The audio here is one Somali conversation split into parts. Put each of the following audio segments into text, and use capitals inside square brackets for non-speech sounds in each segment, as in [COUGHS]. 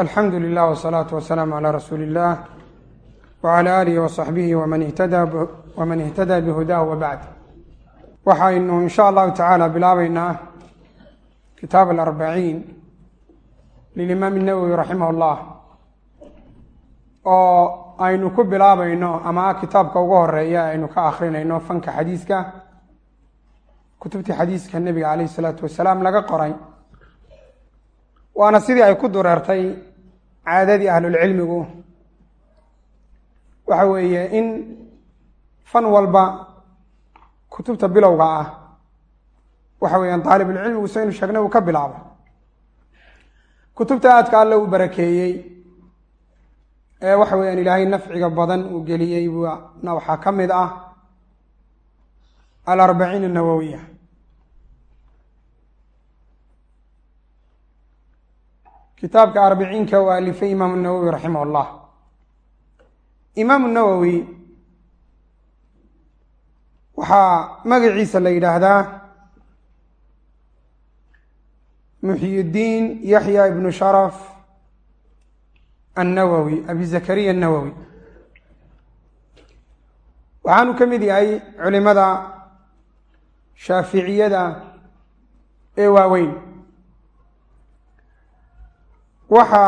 alxamdu lilah wsalaatu wasalaamu calaa rasuuli illah wcala aalihi wasaxbihi waman ihtadaa bihudaahu wabacd waxaynu in sha allahu tacaala bilaabeynaa kitaab alarbaciin lilimaam nawowi raximah llah oo aynu ku bilaabayno ama kitaabka ugu horreeya aynu ka akrinayno fanka xadiiska kutubtii xadiiska nebiga caleyh isalaatu wasalaam laga qoray. Waana sidii ay ku dureertay caadadii ahlulcilmigu waxa weeye in fan walba kutubta bilowga ah waxa weeyaan daalibulcilmigu saynu sheegnay uu ka bilaabo kutubta aadka alle u barakeeyey ee waxa weeyaan ilaahay nafciga badan uu geliyey na waxaa ka mid ah alarbaciin annawowiya kitaabka arbiciinka uu alifay imaamu nawowi raximah llah imaamu nawowi waxaa magaciisa la yidhaahdaa muxyiddiin yaxya ibnu sharaf annawowi abi zakariya annawowi waxaanu ka mid yahay culimada shaaficiyada ee waaweyn waxa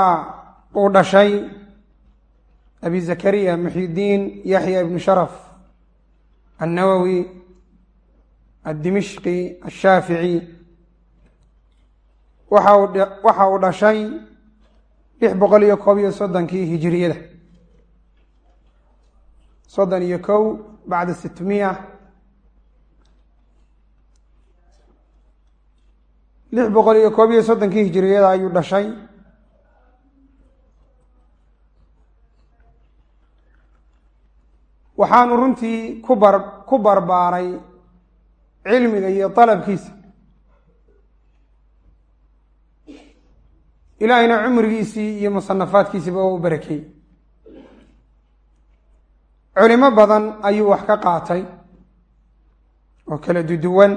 uu dhashay abi zakariya muxyidiin yaxya ibnu sharaf annawowi addimishqi ashaafici waxa uu dhashay lix boqol iyo koob iyo soddonkii hijiriyada soddon iyo kow bacda sitmiya. Lix boqol iyo koob iyo soddonkii hijiriyada ayuu dhashay waxaanu runtii ku bar ku barbaaray cilmiga iyo dalabkiisa ilaahayna cumrigiisii iyo musanafaadkiisiiba oo u barakeeyey culimo badan ayuu wax ka qaatay oo kala duduwan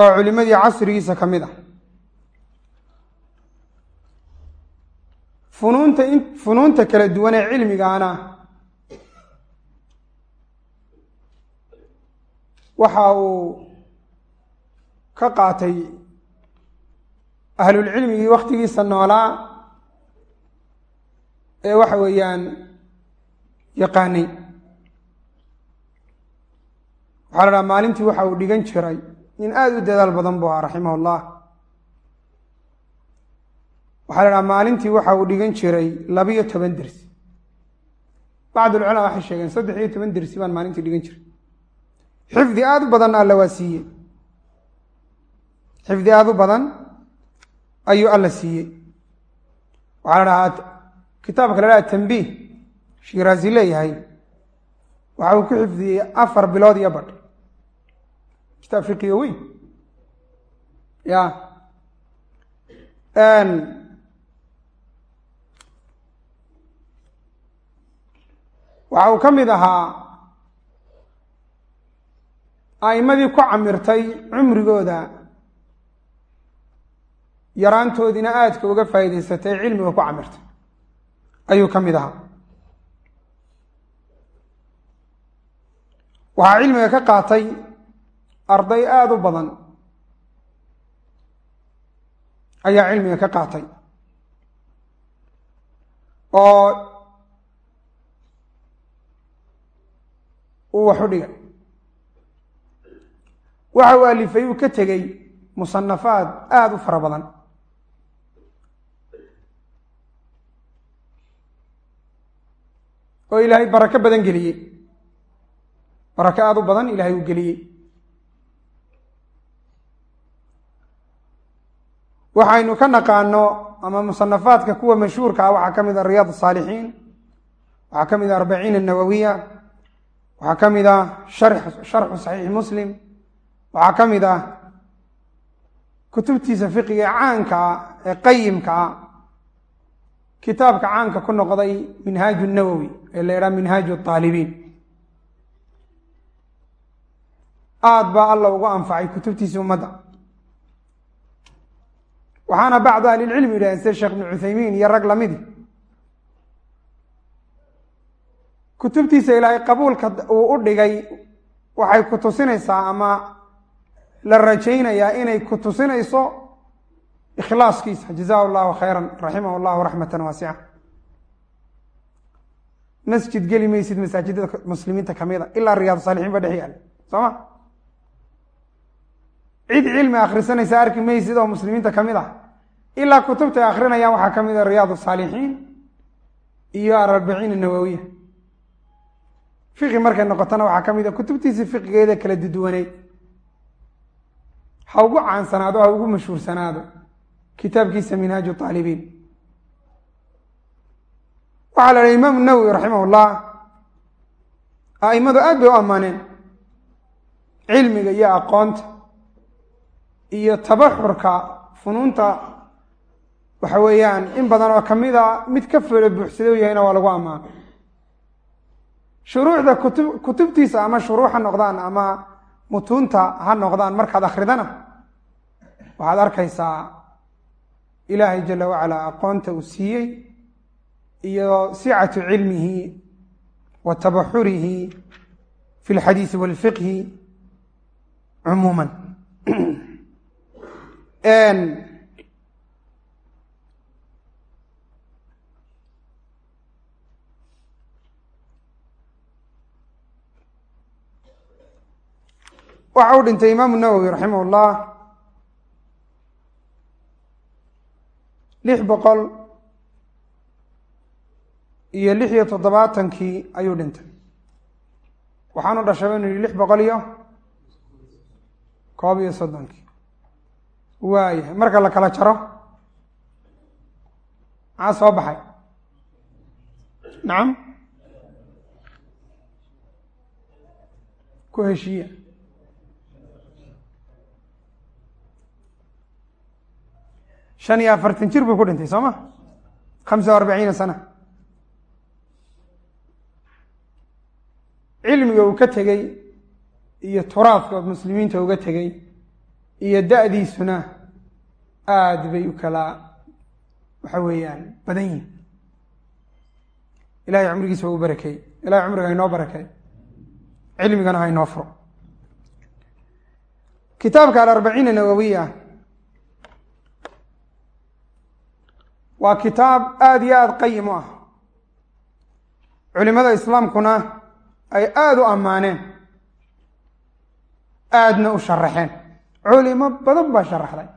oo culimadii casrigiisa ka mid ah funuunta funuunta kala duwan ee cilmigaana. Waxa uu ka qaatay ahlulcilmigii wakhtigiisa noolaa ee waxa weeyaan yaqaanay. Waxaa la dhaha maalintii waxa uu dhigan jiray. Nin aada u dadaal badan buu ahaa raximah llah waxaa la dhaha maalintii waxa uu dhigan jiray labiyo toban dersi bacd ulculamaa waxay sheegeen saddex iyo toban dersi baan maalintii dhigan jiray. Xifdi aada u badanna alla waa siiyey. Xifdi aada u badan ayuu alla siiyey. Waxaa la dhahaa kitaabka la dhaha tambiih shiraazi leeyahay waxa uu ku xifdiyey afar bilood iyo badh. Kitaab fiqiyo weyn. Ya waxa uu ka mid ahaa a'imadii ku camirtay cumrigooda yaraantoodiina aadka uga faa'iidaysatay cilmiga ku camirtay. Ayuu ka mid ahaa. Waxaa cilmiga ka qaatay arday aada u badan. Ayaa cilmiga ka qaatay. Oo uu wax u dhigay. Waxa uu alifay uu ka tegey musanafaad aada u fara badan. Oo ilaahay barako badan geliyey barako aada u badan ilaahay uu geliyey waxaynu ka naqaano ama musanafaadka kuwa mashhuurka ah waxaa ka mid ah riyaad asaalixiin waxaa ka mid ah arbaciin annawowiya waxaa ka mid ah sharxu saxiixi muslim. Waxaa ka mid ah kutubtiisa fiqiga ee caanka ah ee qayimka ah. Kitaabka caanka ku noqday minhaaju nawowi ee la yidhaha minhaaju aalibiin aada baa alla ugu anfacay kutubtiisa ummadda. Waxaana bacdu ahlilcilmi yidhahdeen sida sheekh ibnu cuthaymiin iyo rag lamidi kutubtiisa ilaahay qabuulka uu u dhigay waxay ku tusinaysaa ama la rajaynayaa inay ku tusinayso ikhlaaskiisa. Jazahu llahu khayra raximah llahu raxmatan waasica masjid geli maysid masaajidada muslimiinta kamida ilaa riyaad saalixiin ba dhex yaalla soo ma? Cid cilmi akhrisanaysa arki maysid oo muslimiinta ka mid ah ilaa kutubta ay akrinayaan waxaa ka mid a riyaad saalixiin iyo ararbaciin nawawiya fiqi markay noqotona waxaa ka mid a kutubtiisii fiqigeeda kala duduwaneyd ha ugu caansanaado ha ugu mashhuursanaado kitaabkiisa minhaaju aalibiin waxaa la dhahay imaamu nawowi raximah llah aimadu aad bay u ammaaneen cilmiga iyo aqoonta iyo tabaxurka funuunta. Waxa weeyaan in badan oo ka mid a mid ka felo buuxsada u yahayna waa lagu ammaano shuruucda kutub kutubtiisa ama shuruux ha noqdaan ama mutuunta ha noqdaan markaad akridana waxaad arkaysaa ilaahay jala wacalaa aqoonta uu siiyey iyo sicatu cilmihi wa tabaxurihi fi lxadiisi walfiqhi cumuuman [CLEARS THROAT] waxa uu dhintay imaamu nawowi raximah llah lix boqol iyo lix iyo toddobaatankii ayuu dhintay. Waxaanu dhashay baynu yihi lix boqol iyo koob iyo soddonkii. Waayahay marka la kala jaro maxaa soo baxay? Nacam ku heshiiya shan iyo afartan jir buu ku dhintay soo ma? Khamsa arbaciina sana. Cilmiga uu ka tegey iyo turaadka muslimiinta uga tegey iyo da-diisuna aada bay u kala waxa weeyaan badan yihiin ilahay cumrigiisa u barakeey ilahay cumriga hainoo barakeey cilmigana ha inoo furo. Kitaabka alarbaciina nawawiya waa kitaab aada iyo aada qayim u ah. Culimada islaamkuna ay aada u ammaaneen aadna u sharaxeen culimo badan baa sharaxday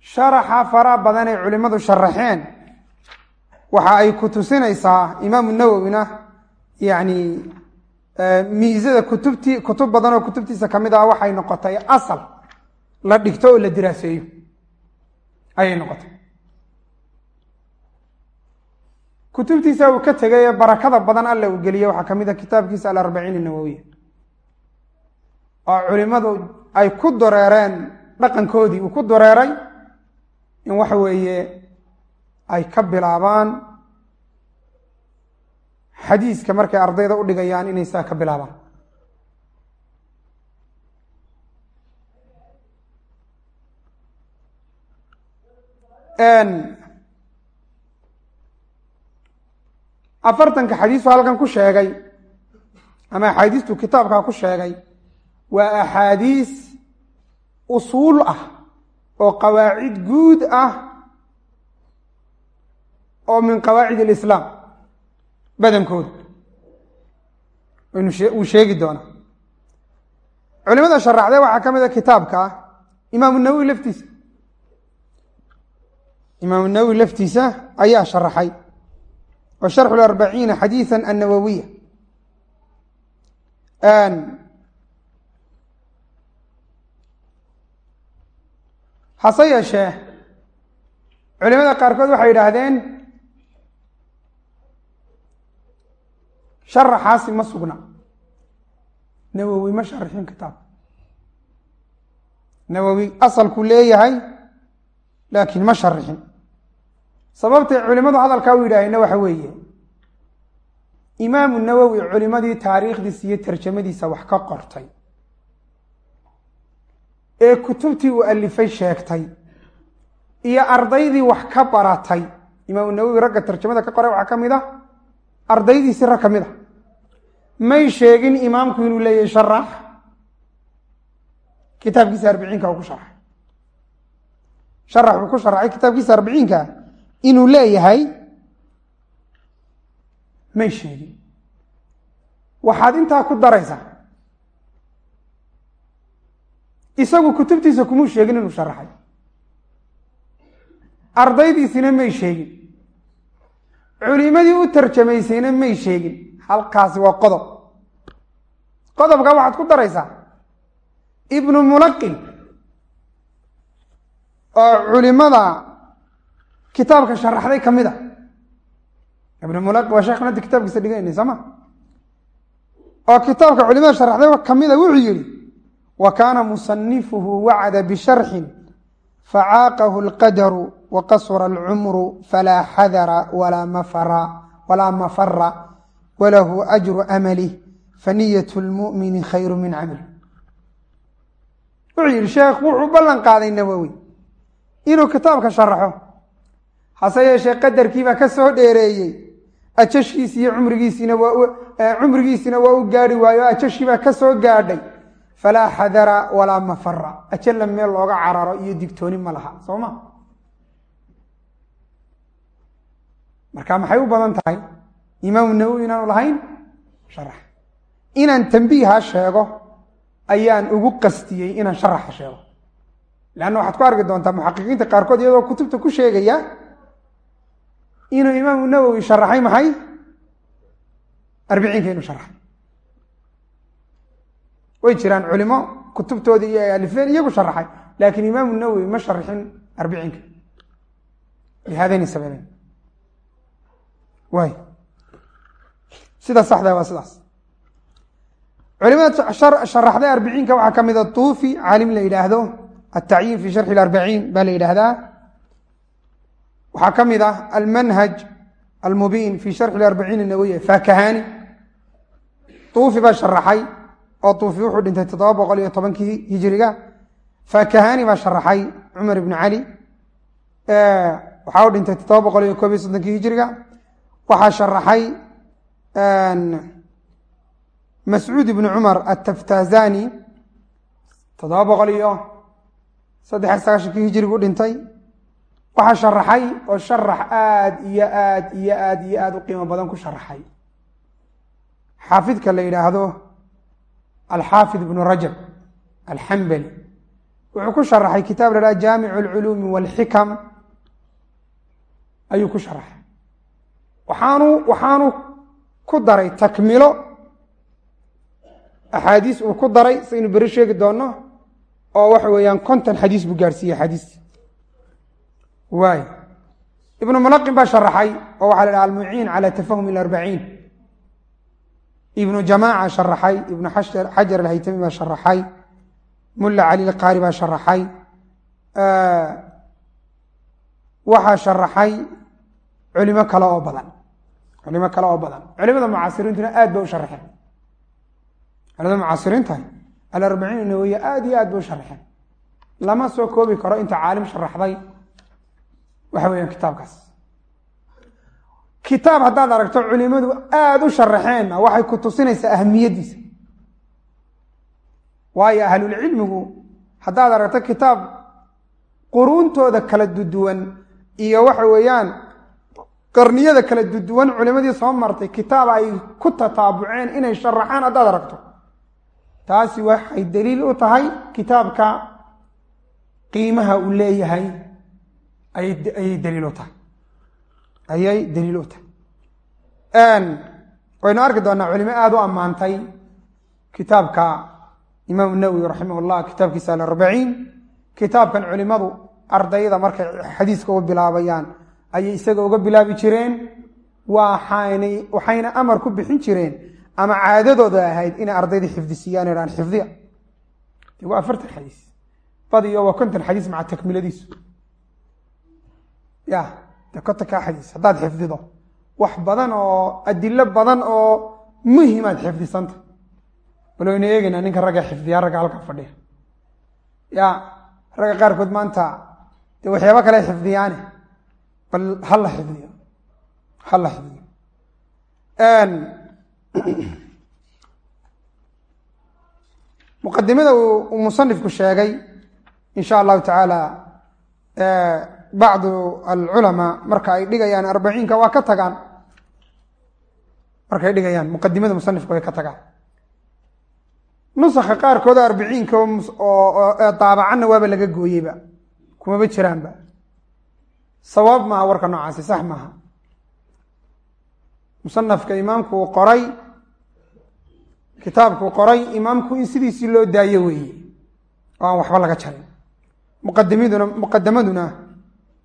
sharaxa fara badan ay culimadu sharaxeen waxa ay ku tusinaysaa imaamu nawowina yacni miisada kutubtii kutub badan oo kutubtiisa ka mid ah waxay noqotay asal. La dhigto oo la diraaseeyo ayay noqotay. Kutubtiisa uu ka tegay ee barakada badan alle uu geliyey waxaa ka mid a kitaabkiisa alarbaciin nawowiya oo culimadu ay ku dareereen dhaqankoodii uu ku dareeray in waxa weeye ay ka bilaabaan xadiiska markay ardayda u dhigayaan inay saa ka bilaabaan afartanka xadiisu halkan ku sheegay ama axaadiistu kitaabkaa ku sheegay waa axaadiis usuul ah oo qawaacid guud ah oo min qawaacid alislaam badankooda wuu sheegi doonaa. Culimada sharaxday waxaa ka mid a kitaabka imaamu nawowi laftiisa imaamu nawowi laftiisa ayaa sharaxay. Wa sharxu larbaciina xadiisa annawawiya hase yeeshee culimada qaarkood waxay yidhaahdeen sharaxaasi ma sugna. Nawowi ma sharixin kitaab. Nawowi asalku leeyahay laakiin ma sharixin sababtay culimadu hadalkaa u yidhaaheenna waxa weeye. Imaamu nawowi culimadii taariikhdiisa iyo tarjamadiisa wax ka qortay. Ee kutubtii uu alifay sheegtay. Iyo ardaydii wax ka baratay. Imaamu nawowi ragga tarjamada ka qoray waxaa ka mid a ardaydiisii rag ka mid a may sheegin imaamku inuu leeyahay sharax kitaabkiisa arbiciinka uu ku sharaxay sharax uu ku sharaxay kitaabkiisa arbiciinka inuu leeyahay may sheegin. Waxaad intaa ku daraysaa. Isagu kutubtiisa kumuu sheegin inuu sharaxay ardaydiisina may sheegin. Culimadii u tarjamaysayna may sheegin. Halkaasi waa qodob. Qodobka waxaad ku daraysaa. Ibnu mulaqin oo culimada kitaabka sharaxday ka mid a. Ibnu mulaqin waa sheekhan hadda kitaabkiisa dhiganayna soo ma? Oo kitaabka culimada sharaxday ka mid a wuxuu yihi wa kaana musanifuhu wacda bisharxin facaaqahu اlqadaru waqasura alcumru falaa xadara walaa mafara walahu ajru amalih faniyat lmumini khayru min camali wuxuu yihi sheekh wuxuu ballan qaaday nawowi inuu kitaabka sharaxo hase yeeshee qadarkiibaa ka soo dheereeyey. Ajashiisi iyo cumrigiisiina waa u gaari waayo o ajashiibaa ka soo gaadhay. Falaa xadara walaa mafara ajalla meel looga cararo iyo digtooni ma laha soo ma? Marka maxay u badan tahay? Imaamu nawowi inaanu lahayn? Sharax. Inaan tambiiha sheego ayaan ugu qastiyey inaan sharaxa sheego. Leanna waxaad ku arki doontaa muxaqiqiinta qaarkood iyagoo kutubta ku sheegaya inuu imaamu nawowi sharaxay maxay? Arbiciinka inuu sharaxay way jiraan culimo kutubtoodii iyo ay alifeen iyagu sharaxay laakiin imaamu nawowi ma sharaxin arbiciinka lihaadayni sababeyn waay sida saxda waa sidaas. Culimada sharaxday arbiciinka waxaa ka mid a tuufi caalim la yidhaahdo altacyiin fi sharxi arbaciin baa la yidhaahdaa waxaa ka mid ah almanhaj almubiin fi sharxi arbaciin nawawiya fakahani tuufi baa sharaxay oo tuufi wuxuu dhintay toddoba boqol iyo tobankii hijiriga. Fakahani baa sharaxay cumar ibn cali waxaa u dhintay toddoba boqol iyo koob iyo soddonkii hijiriga. Waxaa sharaxay mascuud ibnu cumar ataftazani toddoba boqol iyo saddex sagaashankii hijirigu dhintay waxaa sharaxay oo sharax aad iyo aad iyo aad iyo aad u qiimo badan ku sharaxay. Xaafidka la yidhaahdo alxaafid ibnu rajab alxambali wuxuu ku sharaxay kitaab la dhaha jaamicu alculuumi walxikam. Ayuu ku sharaxay. Waxaanu waxaanu ku daray takmilo. Axaadiis uu ku daray saynu beri sheegi doonno oo waxa weeyaan konton xadiis buu gaarsiiyey axaadiis waay ibnu mulaqin baa sharaxay oo waxaa la dhaha almuciin cala tafahum alarbaciin. Ibnu jamaaca sharaxay ibnu xajar alhaytami baa sharaxay mulla cali lqaari baa sharaxay waxaa sharaxay culimo kale oo badan culimo kale oo badan. Culimada mucaasiriintuna aad ba u sharaxeen culimada mucaasiriinta alarbaciin nawawiya aad iyo aad ba u sharaxeen lama soo koobi karo inta caalim sharaxday waxa weeyaan kitaabkaas. Kitaab haddaad aragto culimadu aada u sharaxeenna waxay ku tusinaysaa ahamiyaddiisa waayo ahlulcilmigu haddaad aragto kitaab quruuntooda kala duduwan iyo waxa weeyaan qarniyada kala duduwan culimadii soo martay kitaab ay ku tataabuceen inay sharaxaan haddaad aragto. Taasi waxay daliil u tahay kitaabka qiimaha uu leeyahay ayay daliil u tahay. Ayay daliil u tahay. Waynu arki doonaa culimo aada u ammaantay kitaabka imaamu nawowi raximah llah kitaabkiisa alarbaciin kitaabkan culimadu ardayda markay xadiiska u bilaabayaan ayay isaga uga bilaabi jireen. Waxaanay waxayna amar ku bixin jireen ama caadadooda ahayd inay ardayda xifdisiiyaan idhaan xifdiya. Waa afartan xadiis. Badiyo waa konton xadiis maca takmiladiisu ya de kontonkaa xadiis haddaad xifdido. Wax badan oo adilo badan oo muhimaad xifdisanta. Bal waynu eegeynaa ninka ragga xifdiyaa ragga halka fadhiya. Ya ragga qaarkood maanta dee waxyaaba kale xifdiyaane. Bal ha la xifdiyo ha la xifdiyo. [CLEARS THROAT] Muqadimada uu musanifku sheegay in sha allahu tacaala bacdu alculamaa marka ay dhigayaan arbaciinka waa ka tagaan. Markaay dhigayaan muqadimada musanifka way ka tagaan. Nusakha qaarkooda arbiciinka oo daabacanna waaba laga gooyeyba. Kumaba jiraanba. Sawaab maaha warka noocaasi sax maaha. Musanafka imaamku uu qoray kitaabkuu qoray imaamku in sidiisii loo daayo weeye. Oo aan waxba laga jarin. Muqadimaduna muqadamaduna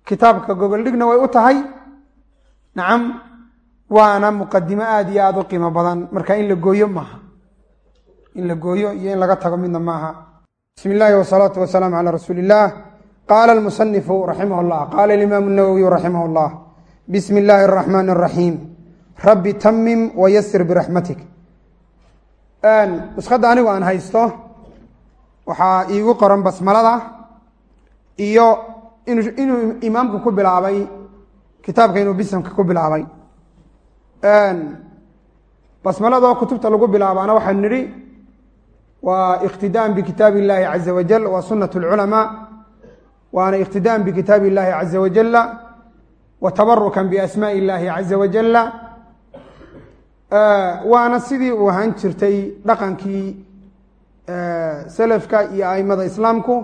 kitaabka gogoldhigna way u tahay? Nacam waana muqadimo aada iyo aada u qiimo badan. Marka in la gooyo maaha. In la gooyo iyo in laga tago midna maaha. Bismi illaahi wasalaatu wasalaamu calaa rasuuli illaah qaala almusanifu raximah اllah qaala alimaamu nawowiyu raximah اllah bismi illaahi araxmaani araxiim rabbi tamim wayasir biraxmatik nuskadda anigu aan haysto waxaa iigu qoran basmalada iyo inuu imaamku ku bilaabay kitaabka inuu bisamka ku bilaabay. Basmaladoo kutubta lagu bilaabaana waxaan nidhi waa iqtidaan bikitaab illahi caza wajal waa sunat اlculamaa waana iqtidaan bikitaab illahi caza wajala wa tabarukan biasmaai illahi caza wajala waana sidii uu ahaan jirtay dhaqankii selafka iyo aimada islaamku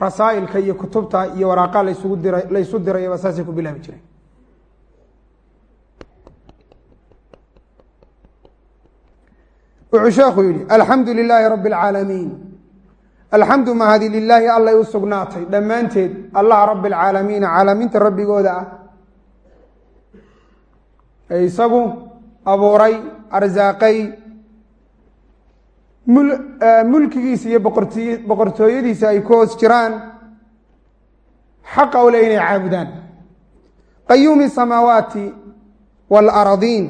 rasaa'ilka iyo kutubta iyo waraaqa laysugu dira laysu dirayaba saasay ku bilaabi jireen. Wuxuu sheekhu yihi alxamdu lilaahi rabi اlcaalamiin alxamdu mahadi lilaahi allay u sugnaatay. Dhammaanteed allah rabi اlcaalamiina caalamiinta rabbigooda ah ee isagu abuuray arsaaqay mulkigiisa iyo boqortooyadiisa ay ku hoos jiraan. Xaqa u le inay caabudaan. Qayuumi samaawaati waalaradiin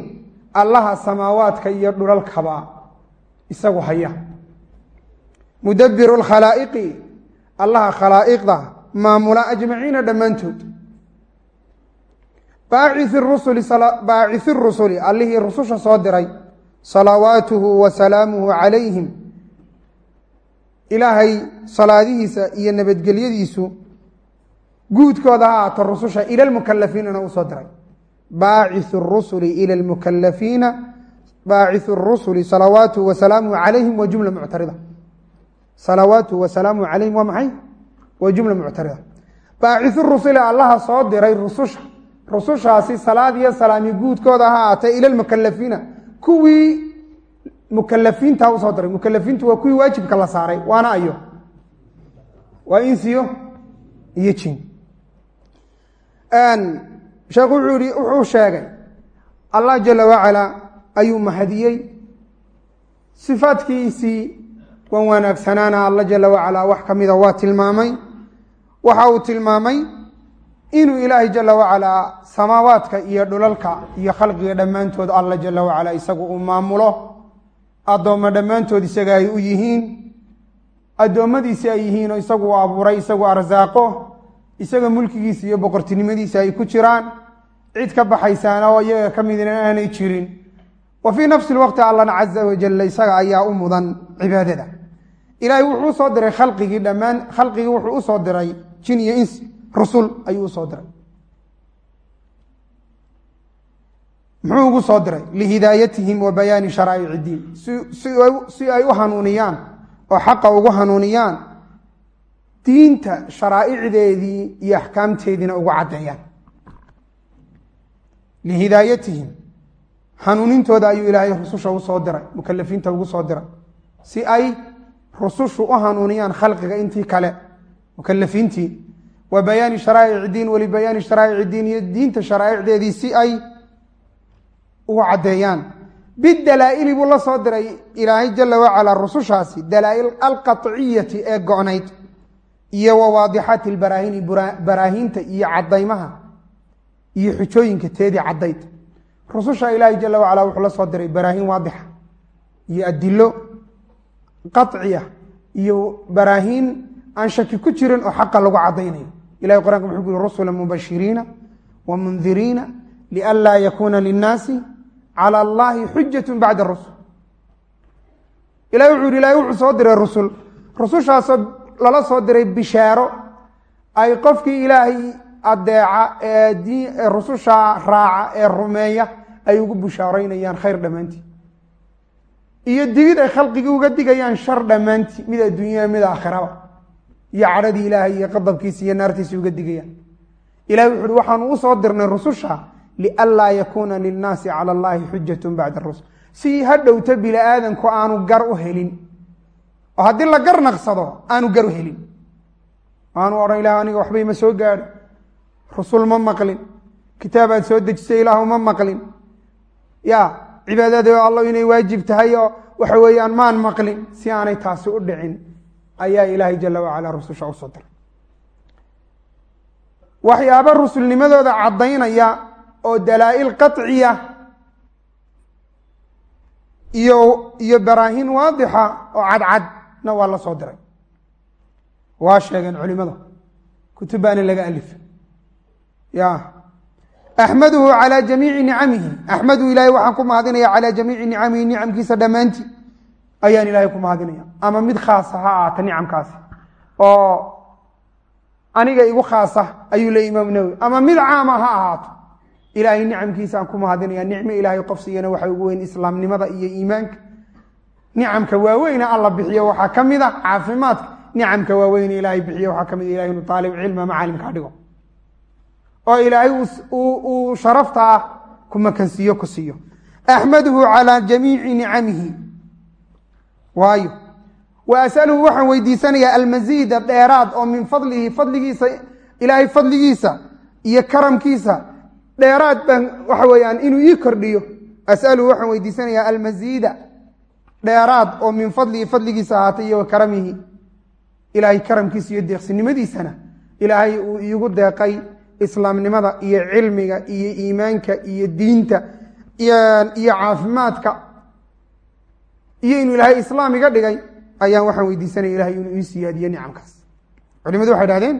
allaha samaawaadka iyo dhulalkaba isagu haya. Mudabiru lkhalaa'iqi allaha khalaa'iqda maamula ajmaciina dhammaantood. Baaciثi rusuli allihii rususha soo diray salawaatuhu wa salaamuhu calayhim. Ilaahay salaadihiisa iyo nabadgelyadiisu guudkooda ha aata rususha ila lmukalafiinana u soo diray. Baaciu rusuli ila lmukalafiina baaciu rusuli salawaatuhu wa calayhim wa jumla muctarida. Salawaatuhu wa calayhim waa maxay? Waa jumla muctarida. Baaciu rusuli allaha soo diray rususha. Rusushaasi salaad iyo salaami guudkooda ha aatay ila lmukalafiina kuwii mukalafiinta u soo diray. Mukalafiintu waa kuwii waajibka la saaray. Waana ayo. Waa insiyo iyo jin. Sheekhu wuxuu yihi wuxuu sheegay allah jala wacala ayuu mahadiyey. Sifaadkiisii wan wanaagsanaana alla jala wacala wax ka mida waa tilmaamay. Waxa uu tilmaamay inuu ilaahay jala wacalaa samaawaadka iyo dhulalka iyo khalqiga dhammaantood alla jala wacala isagu uu maamulo addoommo dhammaantood isaga ay u yihiin addoommadiisi ay yihiin oo isagu uu abuuray isagu arsaaqo isaga mulkigiisa iyo boqortinimadiisa ay ku jiraan cid ka baxaysaana oo iyaga ka midna aanay jirin. Wa fii nafsi lwaqti allana caza wajalla isaga ayaa u mudan cibaadada. Ilaahay wuxuu u soo diray khalqigii dhammaan khalqigii wuxuu u soo diray jin iyo ins rusul ayuu u soo diray. Muxuu ugu soo diray? Lihidaayatihim wa bayaani sharaa'ic diin. Si ay u hanuuniyaan oo xaqa ugu hanuuniyaan diinta sharaa'icdeedii iyo axkaamteediina ugu caddeeyaan lihidaayatihim hanuunintooda ayuu ilaahay rususha u soo diray mukalafiinta ugu soo diray. Si ay rusushu u hanuuniyaan khalqiga intii kale mukalafiintii wa bayaani sharaa'ic diin walibayaani sharaa'ic diin iyo diinta sharaa'icdeedii si ay ugu caddeeyaan. Bidalaa'ili buu la soo diray ilaahay jala wacalaa rusushaasi dalaa'il alqaطciyati ee go'nayd iyo wa waadixaati lbaraahini baraahiinta iyo caddaymaha iyo xujooyinka teedii caddayd. Rususha ilaahay jala wacala wuxuu la soo diray baraahiin waadixa iyo adilo qaطciya iyo baraahiin aan shaki ku jirin oo xaqa lagu caddaynayo ilahay qur'aanka muxuu ku yiri rusula mubashiriina wa mundiriina lianlaa yakuuna linnaasi cala allahi xujatu bacda rusul ilahi wuxuu yihi ilahay wuxuu soo diray rusul. Rusushaasoo lala soo diray bishaaro. Ay qofkii ilaahay adeeca ee rususha raaca ee rumeeya ay ugu bushaareynayaan khayr dhammaantii. Iyo digid ay khalqigii uga digayaan shar dhammaantii mid adduunyada mid aakhiraba iyo cadhadii ilaahay iyo qadabkiisa iyo naartiisa uga digayaan ilahi wuxu uhi waxaanu u soo dirnay rususha lianlaa yakuuna lilnaasi cala allahi xujatun bacda rusul. Si ha dhowto bini aadanku aanu gar u helin oo haddii la gar naqsado aanu gar u helin. Aanu odhan ilah aniga waxba ima soo gaadhi. Rusul ma maqlin. Kitaabaad soo dejisay ilaahu ma maqlin. Ya cibaadada allo inay waajib tahay oo waxa weeyaan maan maqlin si aanay taasi u dhicin ayaa ilaahay jala wacala rususha u soo diray. Waxyaaba rusulnimadooda caddaynaya oo dalaa-il qaciya iyo iyo baraahin waadixa oo cadcadna waa la soo diray. Waa sheegeen culimada kutub baana laga alif. Ya axmaduhu calى jamiici nicamihi axmadu ilahay waxaan ku mahadinaya calى jamiici nicamihi nicamkiisa dhammaantii ayaan ilahay ku mahadinaya ama mid khaasa ha ahaata nicamkaasi oo aniga igu khaasa ayuu leey imaam nawowi ama mid caama ha ahaato. Ilaahay nicamkiisa aan ku mahadinaya nicmo ilaahay qof siiyana waxa ugu weyn islaamnimada iyo iimaanka. Nicamka waaweyne alla bixiyo waxaa ka mid a caafimaadka. Nicamka waaweyne ilaahay bixiyo waxaa ka mid ilahay inu aalib cilma macaalimkaa dhigo. Oo ilaahay uu sharafta ah ku makansiiyo ku siiyo. Axmaduhu calى jamiici nicamihi waayo. Wa asaluhu waxaan weydiisanayaa almasiida dheeraad oo min fadlihi fadligiisa ilaahay fadligiisa iyo karamkiisa. Dheeraad baan waxa weeyaan inuu ii kordhiyo. Asaluhu waxaan weydiisanayaa almasiida dheeraad oo min fadlihi fadligiisa ahaatay iyo wa karamihi. Ilaahay karamkiisa iyo deeqsinimadiisana ilaahay uu iigu deeqay islaamnimada iyo cilmiga iyo iimaanka iyo diinta iyo caafimaadka iyo inuu ilaahay islaam iga dhigay ayaan waxaan weydiisanaya ilahay inuu ii siyaadiyo nicamkaas. Culimadu waxay dhahdeen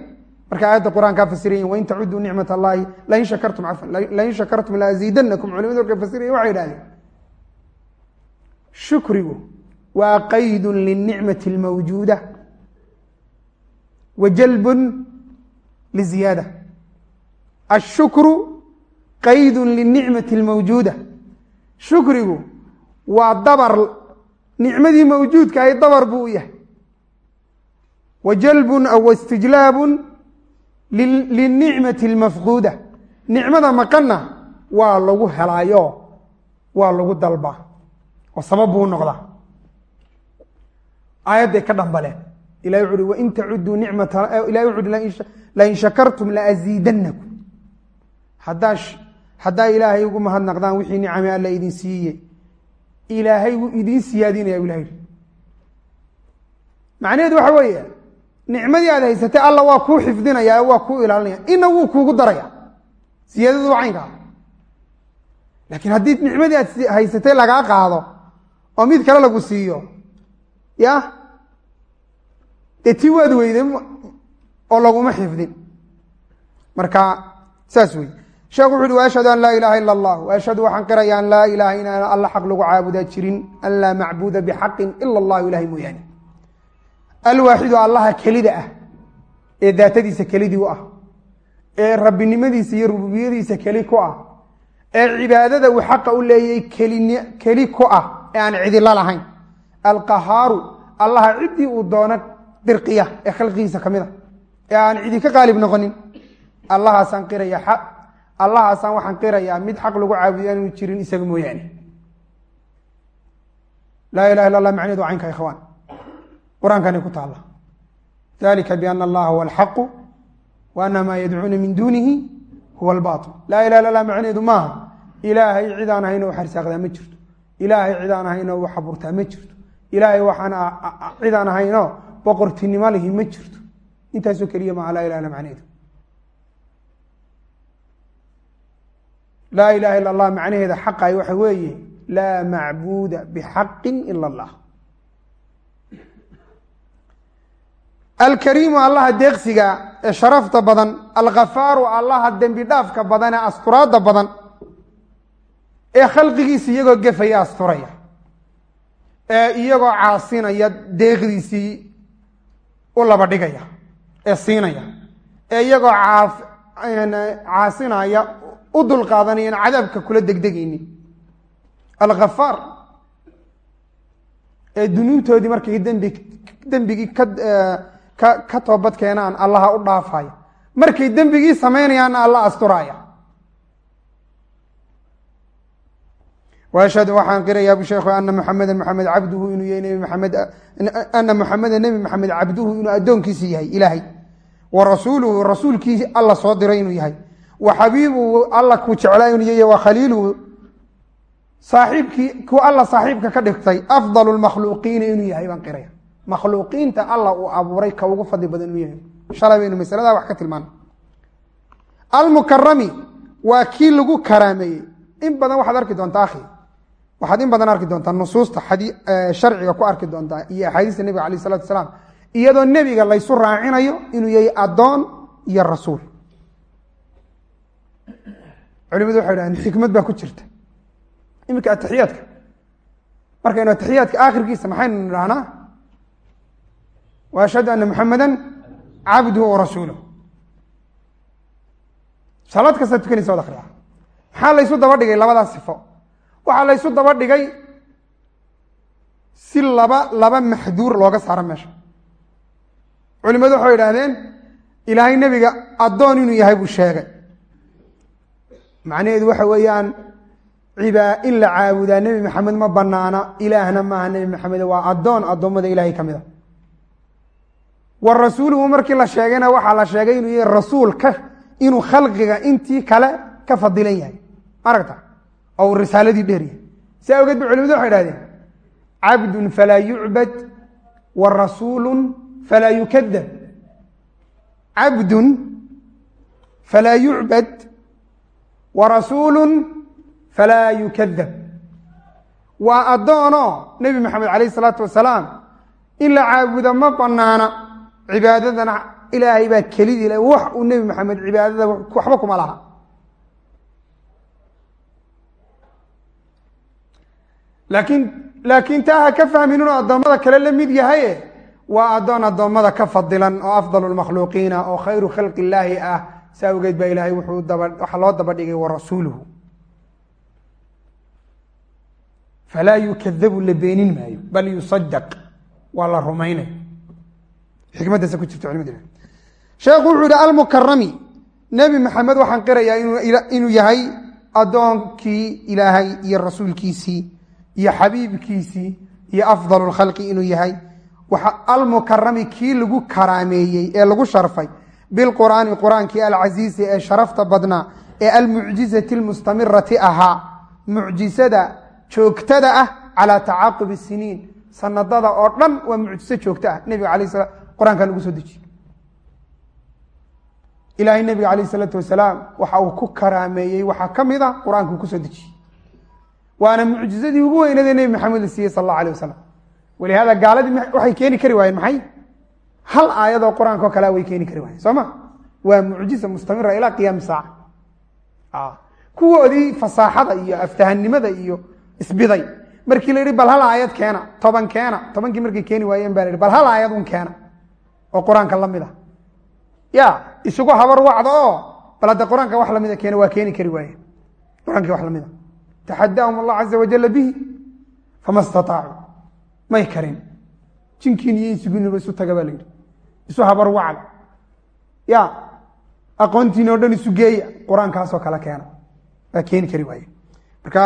markay aayadda qur'aankaa fasirayen wain tacuduu nicmat allahi lain shakartum cafan lain shakartum laaziidanakum culimadu markay fasirayen waxay dhahdeen shukrigu waa qaydun linicmati اlmawjuuda wa jalbun liziyaada. Ashukru qaydu linicmati اlmawjuuda shukrigu waa dabar nicmadii mawjuudka ahay dabar buu u yahay. Wa jalbun aw istijlaabun linicmati اlmafquuda nicmada maqanna waa lagu helaayo waa lagu dalbaa oo sabab buu noqdaa. Aayadday ka dhambaleen ilahi wuxu uhi wain tacuduu nicmata ilahi wuxu uhi lain shakartum laaziidanakum haddaa haddaa ilaahay ugu mahadnaqdaan wixii nicame alla idin siiyey ilaahay wuu idiin siyaadinaya ilahay macnaheedu waxa weeye nicmadii aad haysatay alla waa kuu xifdinaya waa kuu ilaalinaya ina wuu kuugu daraya. Siyaadadu waa caynkaa laakiin haddii nicmadii aad haysatay lagaa qaado oo mid kale lagu siiyo ya? Dee tii waad weyday oo laguma xifdin. Marka saas wey sheekhu wuxu uhi waashhadu an laa ilaaha ila allah. Waashhadu waxaan qiraya an laa ilaha inaan alla xaq lagu caabudaa jirin. An laa macbuuda bixaqin ila allahu ilahay mooyaane. Alwaaxidu allaha kelida ah ee daatadiisa kelidii u ah ee rabbinimadiisa iyo rububiyadiisa keli ku ah ee cibaadada uu xaqa u leeyay keli ku ah ee aan cidilo lahayn. Alqahaaru allaha ciddii uu doono dirqiya ee khalqigiisa ka mid a ee aan cidi ka qaalib noqonin allahaasaan qiraya allahaasaan waxaan qirayaa mid xaq lagu caabudo aanu jirin isaga mooyaane. Laa ilaha illa allah macneedu caynka ikhwaan. Qur'aankani ku taalla. Dalika biana allaha huwa alxaqu wa maa yadcuuna min duunihi huwa albail laa ilaha illa allah macneedu maaha. Ilaahay cid aan ahayn oo xarsaaqdaa ma jirto. Ilaahay cid aan ahayn oo wax abuurtaa ma jirto. Ilaahay waxaan cid aan ahaynoo boqortinimo lihi ma jirto. Intaasoo keliya maaha laa ilah illa macneedu laa ilaha ila allah macnaheeda xaqay waxa weeye laa macbuuda bixaqin ila allah alkariimu allaha deeqsiga ee sharafta badan alkhafaaru allaha dembi dhaafka badan ee asturaadda badan ee khalqigiisa iyagoo gefaya asturaya ee iyagoo caasinaya deeqdiisii u laba dhigaya ee siinaya ee iyagoo caasinaya u dulqaadanaya in cadaabka kula degdegayni. Alkhafaar ee dunuubtoodii markay dembi dembigii ka ka ka toobad keenaan allaha u dhaafaya. Markay dembigii samaynayaanna alla asturaaya washhadu waxaan qirayaa bu sheekhu ana muxameda maxamed cabduhu inuu yahay nebi maxamed ana muxameda nebi maxamed cabduhu inuu addoonkiisi yahay ilaahay. Wa rasuuluhu rasuulkii alla soo diray inuu yahay wa xabiibuhu alla ku jeclaa inuu yahay wa khaliiluhu saaxiibkii ku alla saaxiibka ka dhigtay afdal lmakhluuqiina inuu yahay baan qiraya. Makhluuqiinta alla uu abuuray ka ugu fadli badan inuu yahay. Shalay baynu masalada wax ka tilmaana almukarami waa kii lagu karaameeyey. In badan waxaad arki doontaa akhi. Waxaad in badan arki doontaa nusuusta sharciga ku arki doontaa iyo axaadiista nebiga alayh salatu asalaam iyadoo nebiga laysu raacinayo inuu yahay addoon iyo rasuul culimadu waxay dhahdeen xikmad baa ku jirta. Iminka atixiyaadka markaynu atixiyaadka aakhirkiisa maxaynu nidhahnaa wa ashhadu ana muxameda cabduhu wa rasuuluh salaad kastaad tukanaysa wad akriya maxaa laysu daba dhigay labadaas sifo? Waxaa laysu daba dhigay si laba laba maxduur looga saaro meesha. Culimadu waxay idhaahdeen ilaahay nebiga addoon inuu yahay buu sheegay macnaheedu waxa weeyaan cibaa in la caabudaa nebi maxamed ma banaana ilaahna maaha nebi maxamed waa addoon addoommada ilaahay ka mid a wa rasuuluhu markii la sheegayna waxaa la sheegay inuu yahay rasuul ka inuu khalqiga intii kale ka fadilan yahay. Aragta oo uu risaaladii dheeryahay si awgeed ba culimadu waxay idhahdeen cabdun falaa yucbad wa rasuulun falaa yukadab cabdun falaa yucbad wa rasuulun falaa yukadab waa addoonoo nebi maxamed calayh isalaatu wasalaam in la caabudo ma banaana cibaadadana ilaahay baa kelidii le wax uu nebi maxamed cibaadada waxba kuma laha laakiin laakiin taa ka fahmin inuu addoommada kale la mid yahaye waa addoon addoommada ka fadilan oo afdal lmakhluuqiina oo khayru khalqi illaahi ah si awgeed baa ilaahay wuxuu daba waxaa loo daba dhigay wa rasuuluhu. Falaa yukadabu la beenin maayo bal yusadaq waa la rumaynay xikmaddaasa ku jirta culimada sheekhu wuxuu yihi almukarami nebi maxamed waxaan qirayaa inuu yahay addoonkii ilaahay iyo rasuulkiisii iyo xabiibkiisii iyo afdal lkhalqi inuu yahay. Almukarami kii lagu karaameeyey ee lagu sharfay bilqur'aani qur'aankii alcasiisi ee sharafta badnaa ee almucjizati lmustamirati ahaa. Mucjisada joogtada ah calaa tacaaqubi siniin. Sanadada oo dhan waa mucjiso joogto ah. Nebiga alay sla qur'aanka lagu soo dejiye ilaahay nebiga calayh isalaatu wasalaam waxa uu ku karaameeyey waxaa ka mid a qur'aanka uu ku soo dejiyey waana mucjizadii ugu weynadee nebi maxamed la siiyey sal alla alay wasalam walihaada gaaladii waxay keeni kari waayeen maxay hal aayadoo qur'aanka oo kalea way keeni kari waayeen soo ma? Waa mucjiza mustamira ilaa qiyaami saaca. Kuwoodii fasaaxada iyo aftahanimada iyo isbiday. Markii la yihi bal hal aayad keena toban keena tobankii markay keeni waayeen ba la yihi bal hal aayad un keena. Oo qur'aanka la mid a ya isugu habar wacda oo bal hadda qur'aanka wax lamida keena waa keeni kari waayeen. Qur'aankii wax la mid a taxadaahum allah caza wajala bihi fama stataacu may karin. Jinkiin iyo insugiinaba isu taga baa la yidhi isu habar wacda. Ya aqoontiin oo dhan isu geeya qur'aankaasoo kale keena. Waa keeni kari waaye. Marka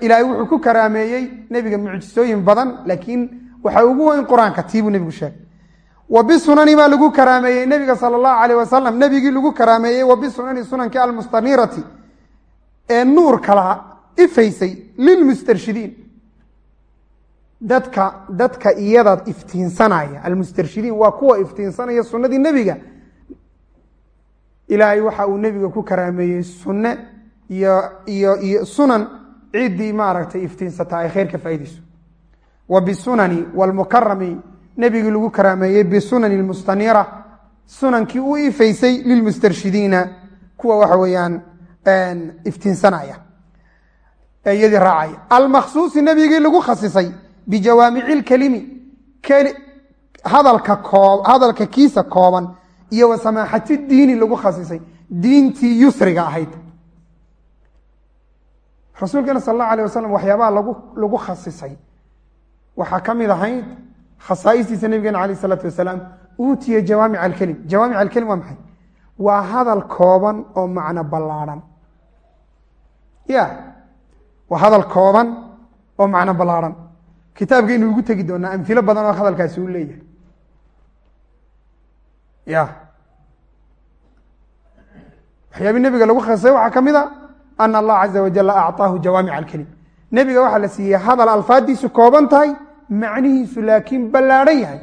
ilaahay wuxuu ku karaameeyey nebiga mucjisooyin badan laakiin waxa ugu weyn qur'aanka tiibuu nebigu sheegay. Wa baa lagu karaameeyey nebiga sala allahu alayh wasalam nebigii lagu karaameeyey wa bisunani sunankii ee nuurka laha ifaysay lilmustarshidiin dadka dadka iyada iftiinsanaya. Almustarshidiin waa kuwa iftiinsanaya sunnadii nebiga. Ilaahay waxa uu nebiga ku karaameeyey sunne iyo iyo iyo sunan ciddii maaragtay iftiinsata ay khayr ka faaideyso wa bisunani wlmukarami nebigii lagu karaameeyey bisunani mustanira sunankii u ifaysay lilmustarshidiina kuwa waxa weeyaan iftiinsanaya ee iyadii raacaya. Almakhsuusi nebigii lagu khasisay bijawaamici lkelimi hadalka kiisa kooban iyo wa samaaxati diini lagu khasisay. Diintii yusriga ahayd. Rasuulkeena sal allahu alay wasalam waxyaabaha lagu lagu khasisay. Waxaa ka mid ahayd khasaa'istiisa nabigeena alayh isalaatu wasalaam uutiya jawaamic alkelim jawaamic alkelim waa maxay? Waa hadal kooban oo macno ballaadhan ya waa hadal kooban oo macno ballaadhan kitaabkaynu ugu tegi doonaa amfilo badan oo hadalkaasi u leeyahay. Ya. Waxyaabii nebiga lagu khasisay waxaa ka mid a ana allah caza wajala acطaahu jawaamic alkelim nebiga waxaa la siiyey hadal alfaadiisu kooban tahay macnihiisu laakiin ballaadhan yahay.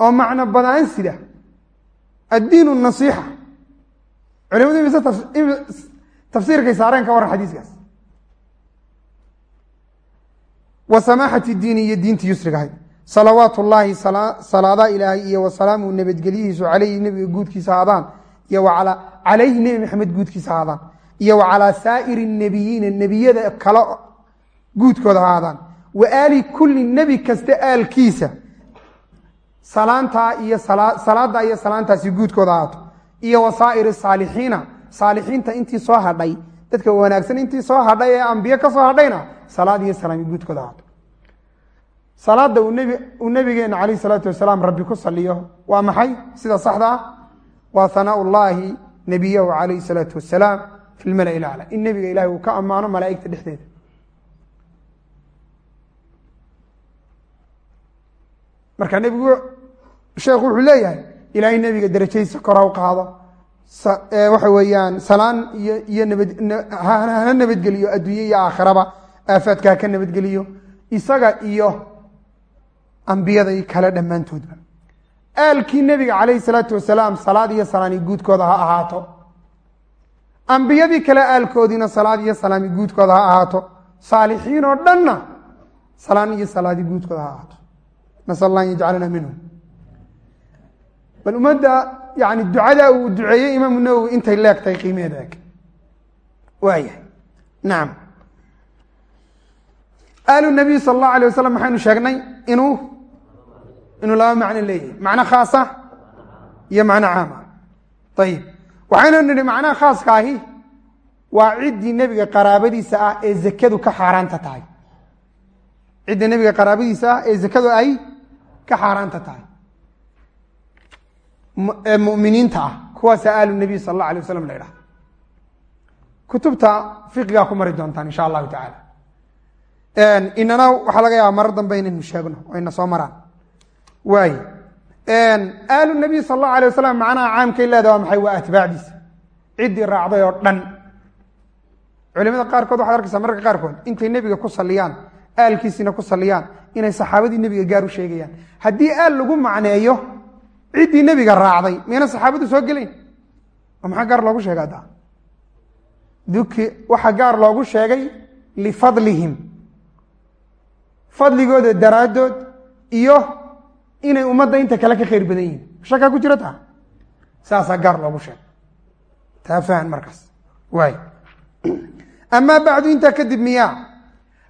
Oo macno badaan sida addiin nasiixa. Culimadu imise tafsiirkay saareen ka waran xadiiskaas wa samaaxati diini iyo diinta yusrigahay. Salawaat ullaahi salaada ilaahay iyo wa salaamuhu nabadgelyihiisu calayhi nebiga guudkiisa haadaan calayhi nebi maxamed guudkiisa haadaan iyo wa calaa saa'iri nebiyiina nebiyada kale guudkooda haadaan. Wa aali kulli nebi kasta aalkiisa. Salaantaa iyo salaada iyo salaantaasi guudkooda ahaato iyo wa saa'iri saalixiina saalixiinta intii soo hadhay. Dadka wanaagsan intii soo hadhay ee ambiye ka soo hadhayna salaad iyo salaami guudkooda ahaato salaada uu nebigeena calayh salaatu wasalaam rabbi ku saliyo waa maxay? Sida saxda ah. Waa hanaa llaahi nebiyahu calayh salaatu wasalaam fi lmala ilacla in nebiga ilahay uu ka ammaano malaa'igta dhexdeeda. Marka nebigu sheekhu wuxuu leeyahay ilaahay nebiga derajadiisa kora u qaado. Waxa weeyaan salaan iyo iyo nabad hana nabadgeliyo adduunye iyo aakhiraba aafaadka ha ka nabadgeliyo isaga iyo ambiyada kale dhammaantoodba. Aalkii nebiga calayhi salaatu wasalaam salaad iyo salaani guudkooda ha ahaato. Ambiyadii kale aalkoodiina salaad iyo salaami guudkooda ha ahaato. Saalixiin oo dhanna salaan iyo salaadi guudkooda ha ahaato. Nasal allah an yajcalana minhum bal ummadda yani ducada uu duceeyey imaamu nawowi intay leegtahay qiimeeda eg waayahay. Nacam aalu nabiy sal allahu alay wasalam maxaynu sheegnay inuu inuu laba macno leeyahay. Macno khaasa iyo macno caama. Ayib waxaynu nidhi macnaha khaaska ahi waa ciddii nebiga qaraabadiisa ah ee zakadu ka xaaraanta tahay. Cidda nebiga qaraabadiisa ah ee zakadu ay ka xaaraanta tahay. Ee muminiinta ah kuwaasa aalu nabiy sal alla alay waslam la ydhaha kutubta fiqigaa ku mari doontaan insha allahu tacaala inana waxaa laga yaaba marar dambe inaynu sheegno o ayna soo maraan. Waay. Aalu nabiy sal allahu alay wasalam macnaha caamkay leedaha waa maxay? Waa atbaacdiisa. Ciddii raacday oo dhan. Culimada qaarkood waxad arkaysaa mararka qaarkood intay nebiga ku saliyaan aalkiisiina ku saliyaan inay saxaabadii nebiga gaar u sheegayaan. Haddii aal lagu macneeyo ciddii nebiga raacday miyana saxaabadu soo gelayn? Oo maxaa gaar loogu sheega da duki waxaa gaar loogu sheegay lifadlihim fadligooda daraaddood iyo inay ummadda inta kale ka khayr badan yihiin shakaa ku jira taa? Saasaa gaar loogu sheegay. Taa fahan markaas. Waay [CLEARS THROAT] amaa bacdu intaa kadib miyaa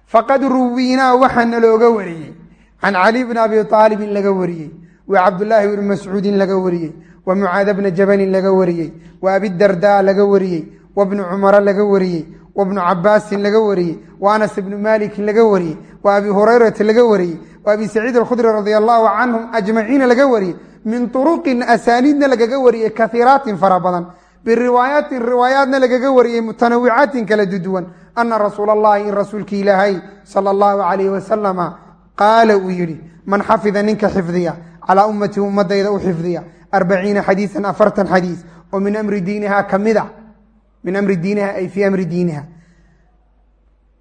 faqad ruwiinaa waxaa nalooga wariyey. Can cali bni abi aalibin laga wariyey wa cabdulaahi bni mascuudin laga wariyey wa mucaada bna jabalin laga wariyey wa abidarda laga wariyey wa bni cumara laga wariyey wa bnu cabaasin laga wariyey wa anas bni malikin laga wariyey wa abi hurayrata laga wariyey wa abi saciid alkhudri radi allahu canhum ajmaciina laga wariyey min turuqin asaaniidna lagaga wariyey kaiiraatin fara badan biriwaayatin riwaayaadna lagaga wariyey mutanawicaatin kala duduwan ana rasuula allahi in rasuulki ilaahay sala allahu alayh wasalama qaala uu yidhi man xafida ninka xifdiya calaa ummatii ummadayda u xifdiya arbaciina xadiisan afartan xadiis oo min amri diiniha ka mid a min amri diiniha ay fii amri diiniha.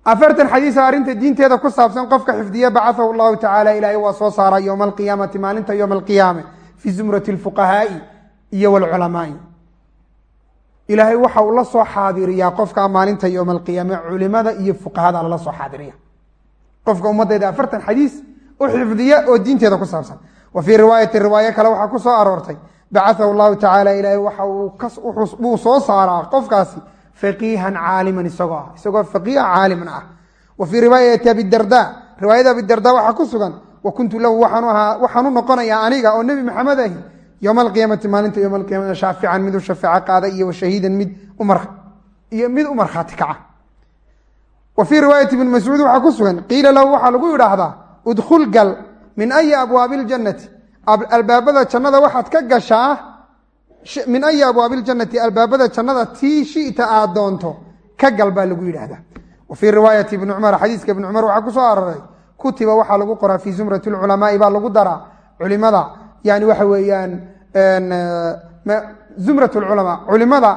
Afartan xadiisa arrinta diinteeda ku saabsan qofka xifdiya bacaahu llahu tacaala ilaahay waa soo saara yowma alqiyaamati maalinta yowma alqiyaame fii zumrati alfuqahaai iyo walculamaai ilaahay waxa uu la soo xaadiriyaa qofka maalinta yowma alqiyaame culimada iyo fuqahada lala soo xaadiriya qofka ummadayda afartan xadiis u xifdiya oo diinteeda ku saabsan. Wa fii riwaayati riwaayo kale waxaa ku soo aroortay bacaahu llahu tacaala ilaahay waxa uu soo saaraa qofkaasi faqiihan caaliman isagoo ah isagoo faqiiha caaliman ah. Wa fii riwaayati abidarda riwaayada abidarda waxaa ku sugan wa kuntu lahu waxaanu noqonayaa aniga oo nebi maxamed ahi yowma alqiyaamati maalinta yowma alqiyamati shaafican mid u shafeeco qaada iyo wa shahiidan mid iyo mid u markhaati kaca. Wa fii riwaayati ibni mascuud waxaa ku sugan qiila lahu waxaa lagu yidhaahdaa udkhul gal min ayi abwaabi ljannati albaabada jannada waxaad ka gashaa min ayi abwaabi ljannati albaabada jannada tii shita aad doonto ka gal baa lagu yidhaahdaa. Wa fii riwaayati ibni cumar xadiiska ibni cumar waxaa ku soo aroray kutiba waxaa lagu qoraa fii zumrati lculamaai baa lagu daraa culimada yani waxa weeyaan zumrat lculamaa culimada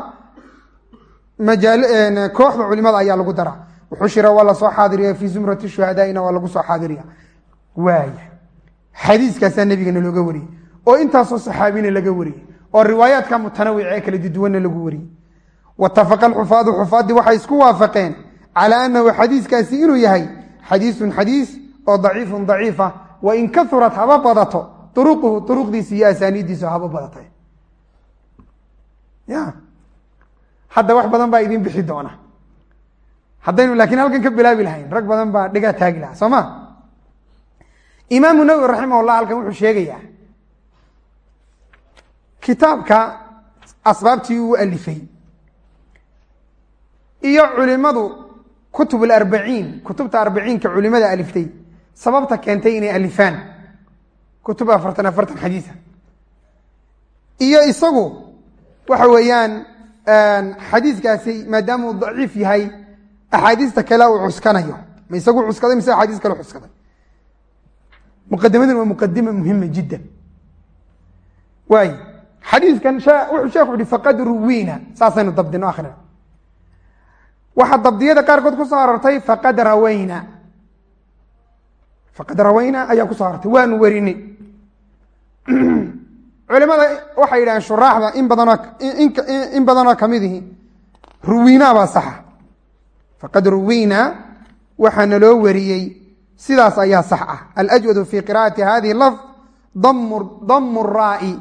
kooxda culimada ayaa lagu daraa. Xushira waa la soo xaadiriya fii zumrati shuhadaaina waa lagu soo xaadiriya waaya xadiiskaasaa nebigana looga wariyey oo intaasoo saxaabina laga wariyey oo riwaayaadka mutanawica ee kala duduwanna lagu wariyey watafaqa alxufaadu xufaaddii waxay isku waafaqeen calaa annahu xadiiskaasi inuu yahay xadiisun xadiis oo daciifun daciifa wain kaurat haba badato uruquhu uruqdiisa iyo asaaniiddiisu haba badatay ya. Hadda wax badan baa idin bixi doona. Haddaynu laakiin halkan ka bilaabi lahayn rag badan baa dhigaa taagi lahaa soo ma imaamu nawowi raximah llah halkan wuxuu sheegayaa kitaabka asbaabtii uu alifay iyo culimadu kutub alarbaciin kutubta arbaciinka culimada aliftay sababta keentay inay alifaan. Kutub afartan afartan xadiisa iyo isagu waxa weeyaan xadiiskaasi maadaama uu daciif yahay axaadiista kale uu cuskanayo ma isagu cuskaday mise axaadiis kale cuskaday muqadimadan waa muqadima muhima jiddan. Waay xadiiskan wuxuu sheekhu yihi faqad ruwiina saasaynu dabdino akhrina waxaa dabdiyada qaarkood ku soo arortay faqad rawayna faqad rawayna ayaa ku soo arortay waanu werinay. [CLEARS THROAT] Culimada waxay yidhahdeen shuraaxda in badanoo in badanoo kamidihi ruwiina baa saxa. Faqad ruwiina waxaana loo wariyey sidaas ayaa sax ah alajwadu fi qira'ati hadihi lafd damu raa'i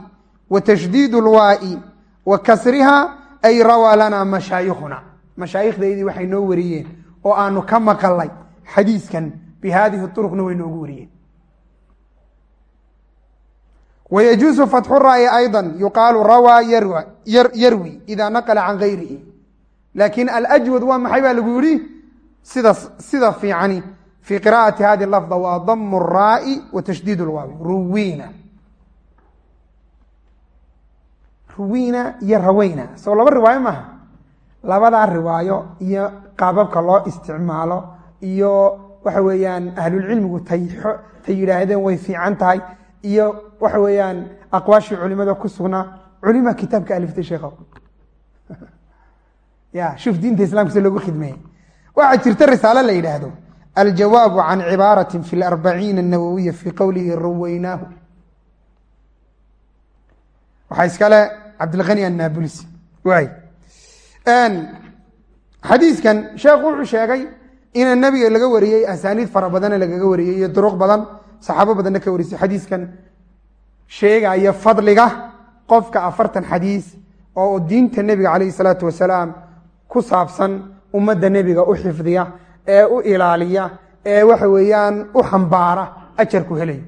wa tashdiid lwaa'i wa kasriha ay rawaa lana mashaayikhuna mashaayikhdaydii waxay noo wariyeen oo aanu ka maqalay xadiiskan bi hadihi uruqna way noogu wariyeen ويجuuز فتح الrأي أيضا يuqاaل rawى yarwi إida نqل can غayrihi lakin alأjwad waa maxay ba lagu yihi sida sida fiicani fي qراءaةi hadi لفظ waa dm الrاء وتشhdيd الwaawi ruwina ruwina iyo raweyna soo laba riwaayo maaha labadaa riwaayo iyo qaababka loo isticmaalo iyo waxa weeyaan ahlulcilmigu tay tay yidhaahdeen way fiican tahay iyo waxa weeyaan aqwaashii culimada ku sugnaa culima kitaabka aliftay sheekh ya shuf diinta islamka si loogu khidmeeyey waxaa jirta risaalo la yidhaahdo aljawaabu can cibaarati fi larbaciin الnawawiya fi qowlihi rawaynaahu waxaa iskale cabdilghani annabulsi waay xadiiskan sheekhu wuxuu sheegay ina nebiga laga wariyey asaaniid fara badana lagaga wariyey iyo duruq badan saxaabo badanna ka warisay xadiiskan sheegaya fadliga qofka afartan xadiis oo diinta nebiga calayhi salaatu wasalaam ku saabsan ummadda nebiga u xifdiya ee u ilaaliya ee waxa weeyaan u xambaara ajarku helayo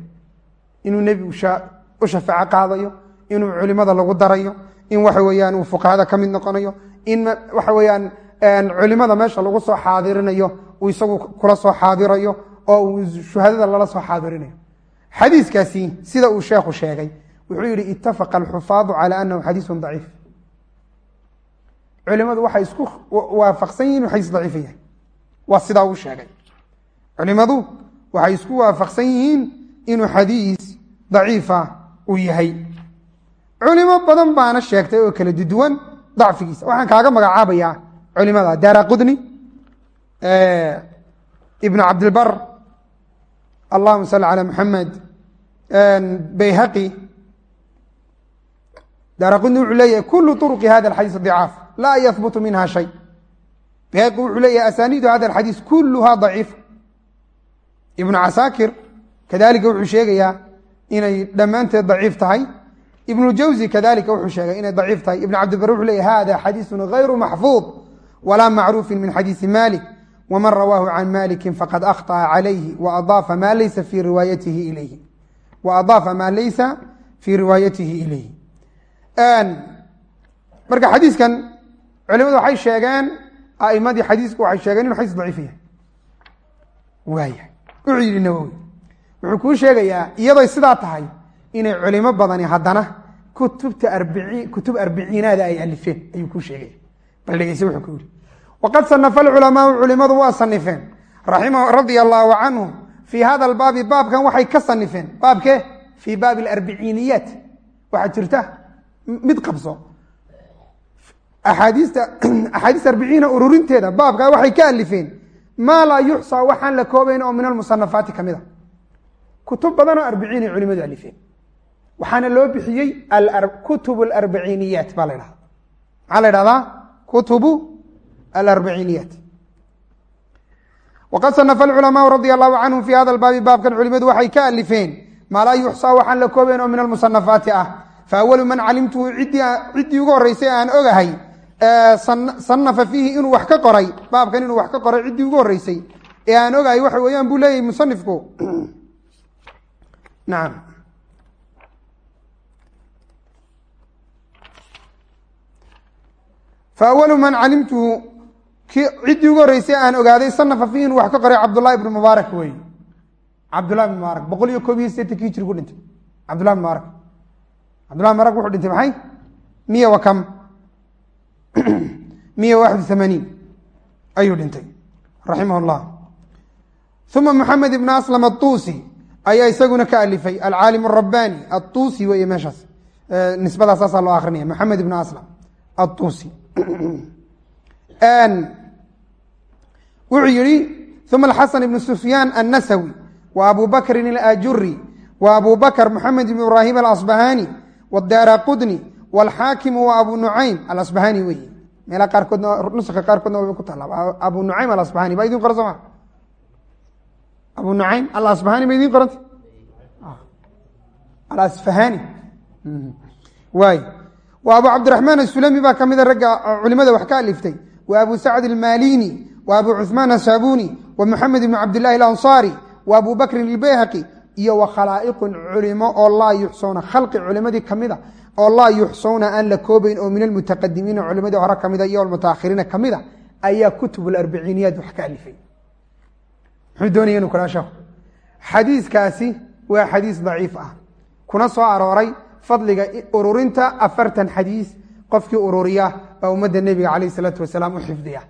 inuu nebigu u shafaaco qaadayo inuu culimada lagu darayo in waxa weeyaan uu fuqahada ka mid noqonayo in waxa weeyaan culimada meesha lagu soo xaadirinayo uu isagu kula soo xaadirayo oo uu shuhadada lala soo xaadirinayo. Xadiiskaasi sida uu sheekhu sheegay wuxuu yihi itafaqa alxufaadu cala anahu xadiisun daciif. Culimadu waxay isku waafaqsan yihiin xadiis daciifa yahay waa sidaa uu sheegay. Culimadu waxay isku waafaqsan yihiin inuu xadiis daciifa uu yahay. Culimo badan baana sheegtay oo kala duduwan dacfigiisa. Waxaan kaaga magacaabayaa culimada dara qudni eh, ibn cabdilbar allahuma salli calaa muxamed bayhaqi. Dara qudni wuxuu leeyahay kulu turuqi hada alxadiis dicaaf laa yahbutu minha shay bhg wuxuu leeyahay asaniidu hada xadiis kuluhaa daciifa ibnu casaakir kadalika wuxuu sheegayaa inay dhammaanteed daciif tahay. Ibnu jawzi kadalika wuxuu sheegay inay daciif tahay. Ibn cabdibar wuxuu leeyahy hada xadiisun gayru maxfuud walaa macruufin min xadiisi malik wman rawaahu can maliki faqad akhطأa calayhi waadaafa maa laysa fii riwaayatihi ilayhi. Waadaafa maa laysa fii riwaayatihi ilayhi. Marka xadiiskan culimadu waxay sheegeen aimadii xadiisku waxay sheegeen inu xadiis daciif yahay. Waaya wuxuu yihi nawowi wuxuu kuu sheegayaa iyadoy sidaa tahay inay culimo badani haddana kutubta arbiiin kutub arbiciinaada ay alifeen ayuu kuu sheegaya. Bal dhegeyse wuxuu ku yihi waqad sanafa alculamaau culimadu waa sanifeen radia allaahu canhum fii hada albaabi baabkan waxay ka sanifeen baabke fii baabi alarbiciiniyaat waxaa jirta mid qabso axaadiis arbiciina ururinteeda baabkaa waxay ka alifeen maa laa yuxsaa waxaan la koobayn oo min almusanafaati ka mid a kutub badan oo arbiciinay culimadu alifeen waxaana loo bixiyey kutub alarbiciiniyaat baa la dhahda maxaa la dhahdaa kutubu alarbiciiniyaat waqad sanafa alculamaau radia allahu canhum fii hada albaabi baabkan culimadu waxay ka alifeen maa laa yuxsaa waxaan la koobayn oo min almusanafaati ah fa awalu man calimtuhu ciddii ugu horreysay aan ogahay sanafa fiihi inuu wax ka qoray baabkan inuu wax ka qoray ciddii ugu horreysay. Ee aan ogahay waxa weeyaan buu leeyahay musanifku. [CLEARS THROAT] Nacam fa awalu man calimtuhu ciddii ugu horreysay aan ogaaday sanafa fiihi inuu wax ka qoray cabdullahi ibnu mubaarak wey cabdullahi ibn mubaarak boqol iyo koob iyo sideetankii jir ku dhintay. Cabdullahi ibn mubaarak. Cabdullahi mubaarak wuxuu dhintay maxay? Miya wa kam [COUGHS] miya waxd amaniin ayuu dhintay raximah llah uma maxamed ibn aslam atuusi ayaa isaguna ka alifay alcaalim arabbani atuusi wey meeshaas nisbadaa saasaa loo akrinaya maxamed ibn aslam atuusi [COUGHS] wuxuu yihi uma alxasan ibn sufyaan annasawi wa abu bakrin wa abu maxamed ibn ibrahim alasbahani wadaara wlxaakimu waa abu nucaym alasbahani weyi meela qaarkoodnuska qaarkoodna waba ku taala abu nucaym alasbahani ba idin qoran soma abu nucaym alasbahani ba idin qoranta alasfahani waay wa abu cabdiraxmaan asulami baa ka mida ragga culimada wax ka aliftay wa abu sacd almalini wa abu cuثmaan asaabuni wa moxamed ibn cabdilahi alanصari wa abu bakrin ilbayhaqi iyo wa khalaa'iqun culimo oo laa yuxsoona khalqi culimadii kamida oo laa yuxsowna aan la koobayn oo min almutaqadimiina culimadii hore kamida iyo almutaakhiriina kamida ayaa kutub alarbiciiniyaat wax ka alifay. Muxuu doonaya inu kula sheeko xadiiskaasi waa xadiis daciif ah. Kuna soo arooray fadliga ururinta afartan xadiis qofkii ururiya baa ummadda nebiga calayh isalaatu wasalaam u xifdiya.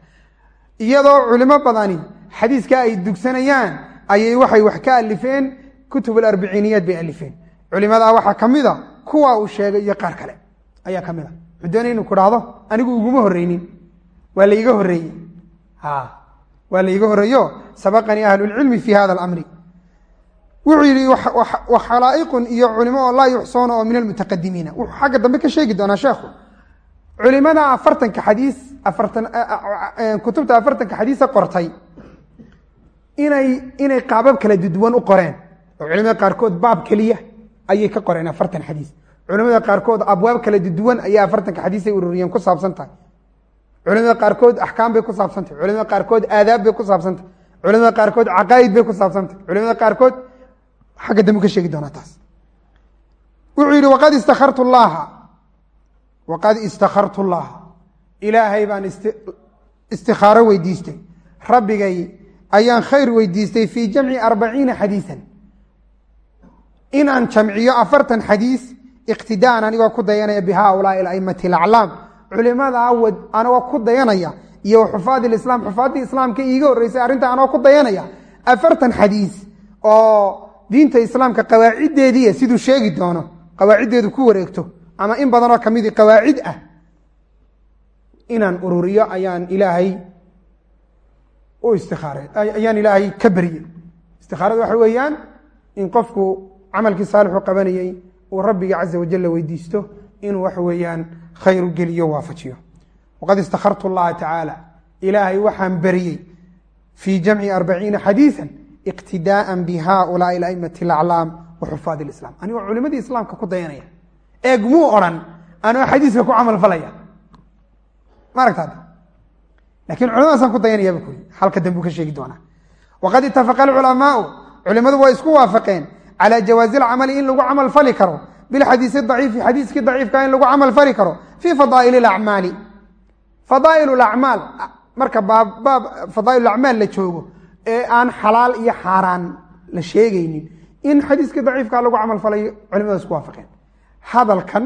Iyadoo culimo badani xadiiskaa ay dugsanayaan ayay waxay wax ka alifeen kutub alarbiciiniyaat bay alifeen. Culimadaa waxaa ka mida kuwa uu sheegay iyo qaar kale. Ayaa ka mid a wuxuu doonaya inu ku dhahdo anigu uguma horreynin waa laiga horreeyey. Waa laiga horreeyo sabaqanii ahlulcilmi fi hada alamri wuxuu yihi wa khalaa'iqun iyo culimo oo laa yuxsoona oo min almutaqadimiina wuxuu xagga dambe ka sheegi doonaa sheekhu culimada afartanka xadiis afartan kutubta afartanka xadiisa qortay. Inay inay qaabab kala duduwan u qoreen. Oo culimada qaarkood baab keliya ayay ka qoreen afartan xadiis. Culimada qaarkood abwaab kala duduwan ayaa afartanka xadiisay ururiyeen ku saabsan tahay culimada qaarkood axkaam bay ku saabsantahy culimada qaarkood aadaab bay ku saabsantahy culimada qaarkood caqaa'id bay ku saabsantahy culimada qaarkood xagga dambe ka sheegi doonaa taas. Wuxuu yihi waqad istakartu llaha waqad istakhartu llaha ilaahay baan istikhaaro weydiistay. Rabbigay ayaan khayr weydiistay fii jamci arbaciina xadiisan inaan jamciyo afartan xadiis iqtidaan anigoo ku dayanaya bihaulaai aimati alaclaam culimadaa wad anagoo ku dayanaya iyo xufaad islaam xufaaddii islaamka iiga horreysay arrinta anagoo ku dayanaya afartan xadiis oo diinta islaamka qawaaciddeediiya siduu sheegi doono qawaaciddeedu ku wareegto ama in badanoo kamidii qawaacid ah inaan ururiyo ayaan ilaahay u istikhaare ayaan ilaahay ka berye istikhaarada waxa weeyaan in qofku camalkii saalixu qabanayey uu rabbiga caza wajalla weydiisto inuu waxa weeyaan khayr u geliyo waafajiyo. Waqad istakhartu llaha tacaala ilaahay waxaan beriyey fii jamci arbaciina xadiisan iqtidaaan bihaulaai aimati alaclaam wa xufaad islaam. Anigoo culimadii islaamka ku dayanaya. Eegmuu odhan anoo xadiiska ku camal falaya. Ma aragtaad? Lakin culimadaasaan ku dayanayaba ku halka dambuu ka sheegi doonaa. Waqad itafaqa alculamaau culimadu waa isku waafaqeen calى jawaazi اcamali in lagu camal fali karo bilxadiisi daciifi xadiiskii daciifka in lagu camal fali karo fii fadaail acmaali fadaail acmaal marka baabbaab fadaail acmaal la joogo ee aan xalaal iyo xaaraan la sheegaynin in xadiiskii daciifkaa lagu camal falayo culimada isku waafaqeen hadalkan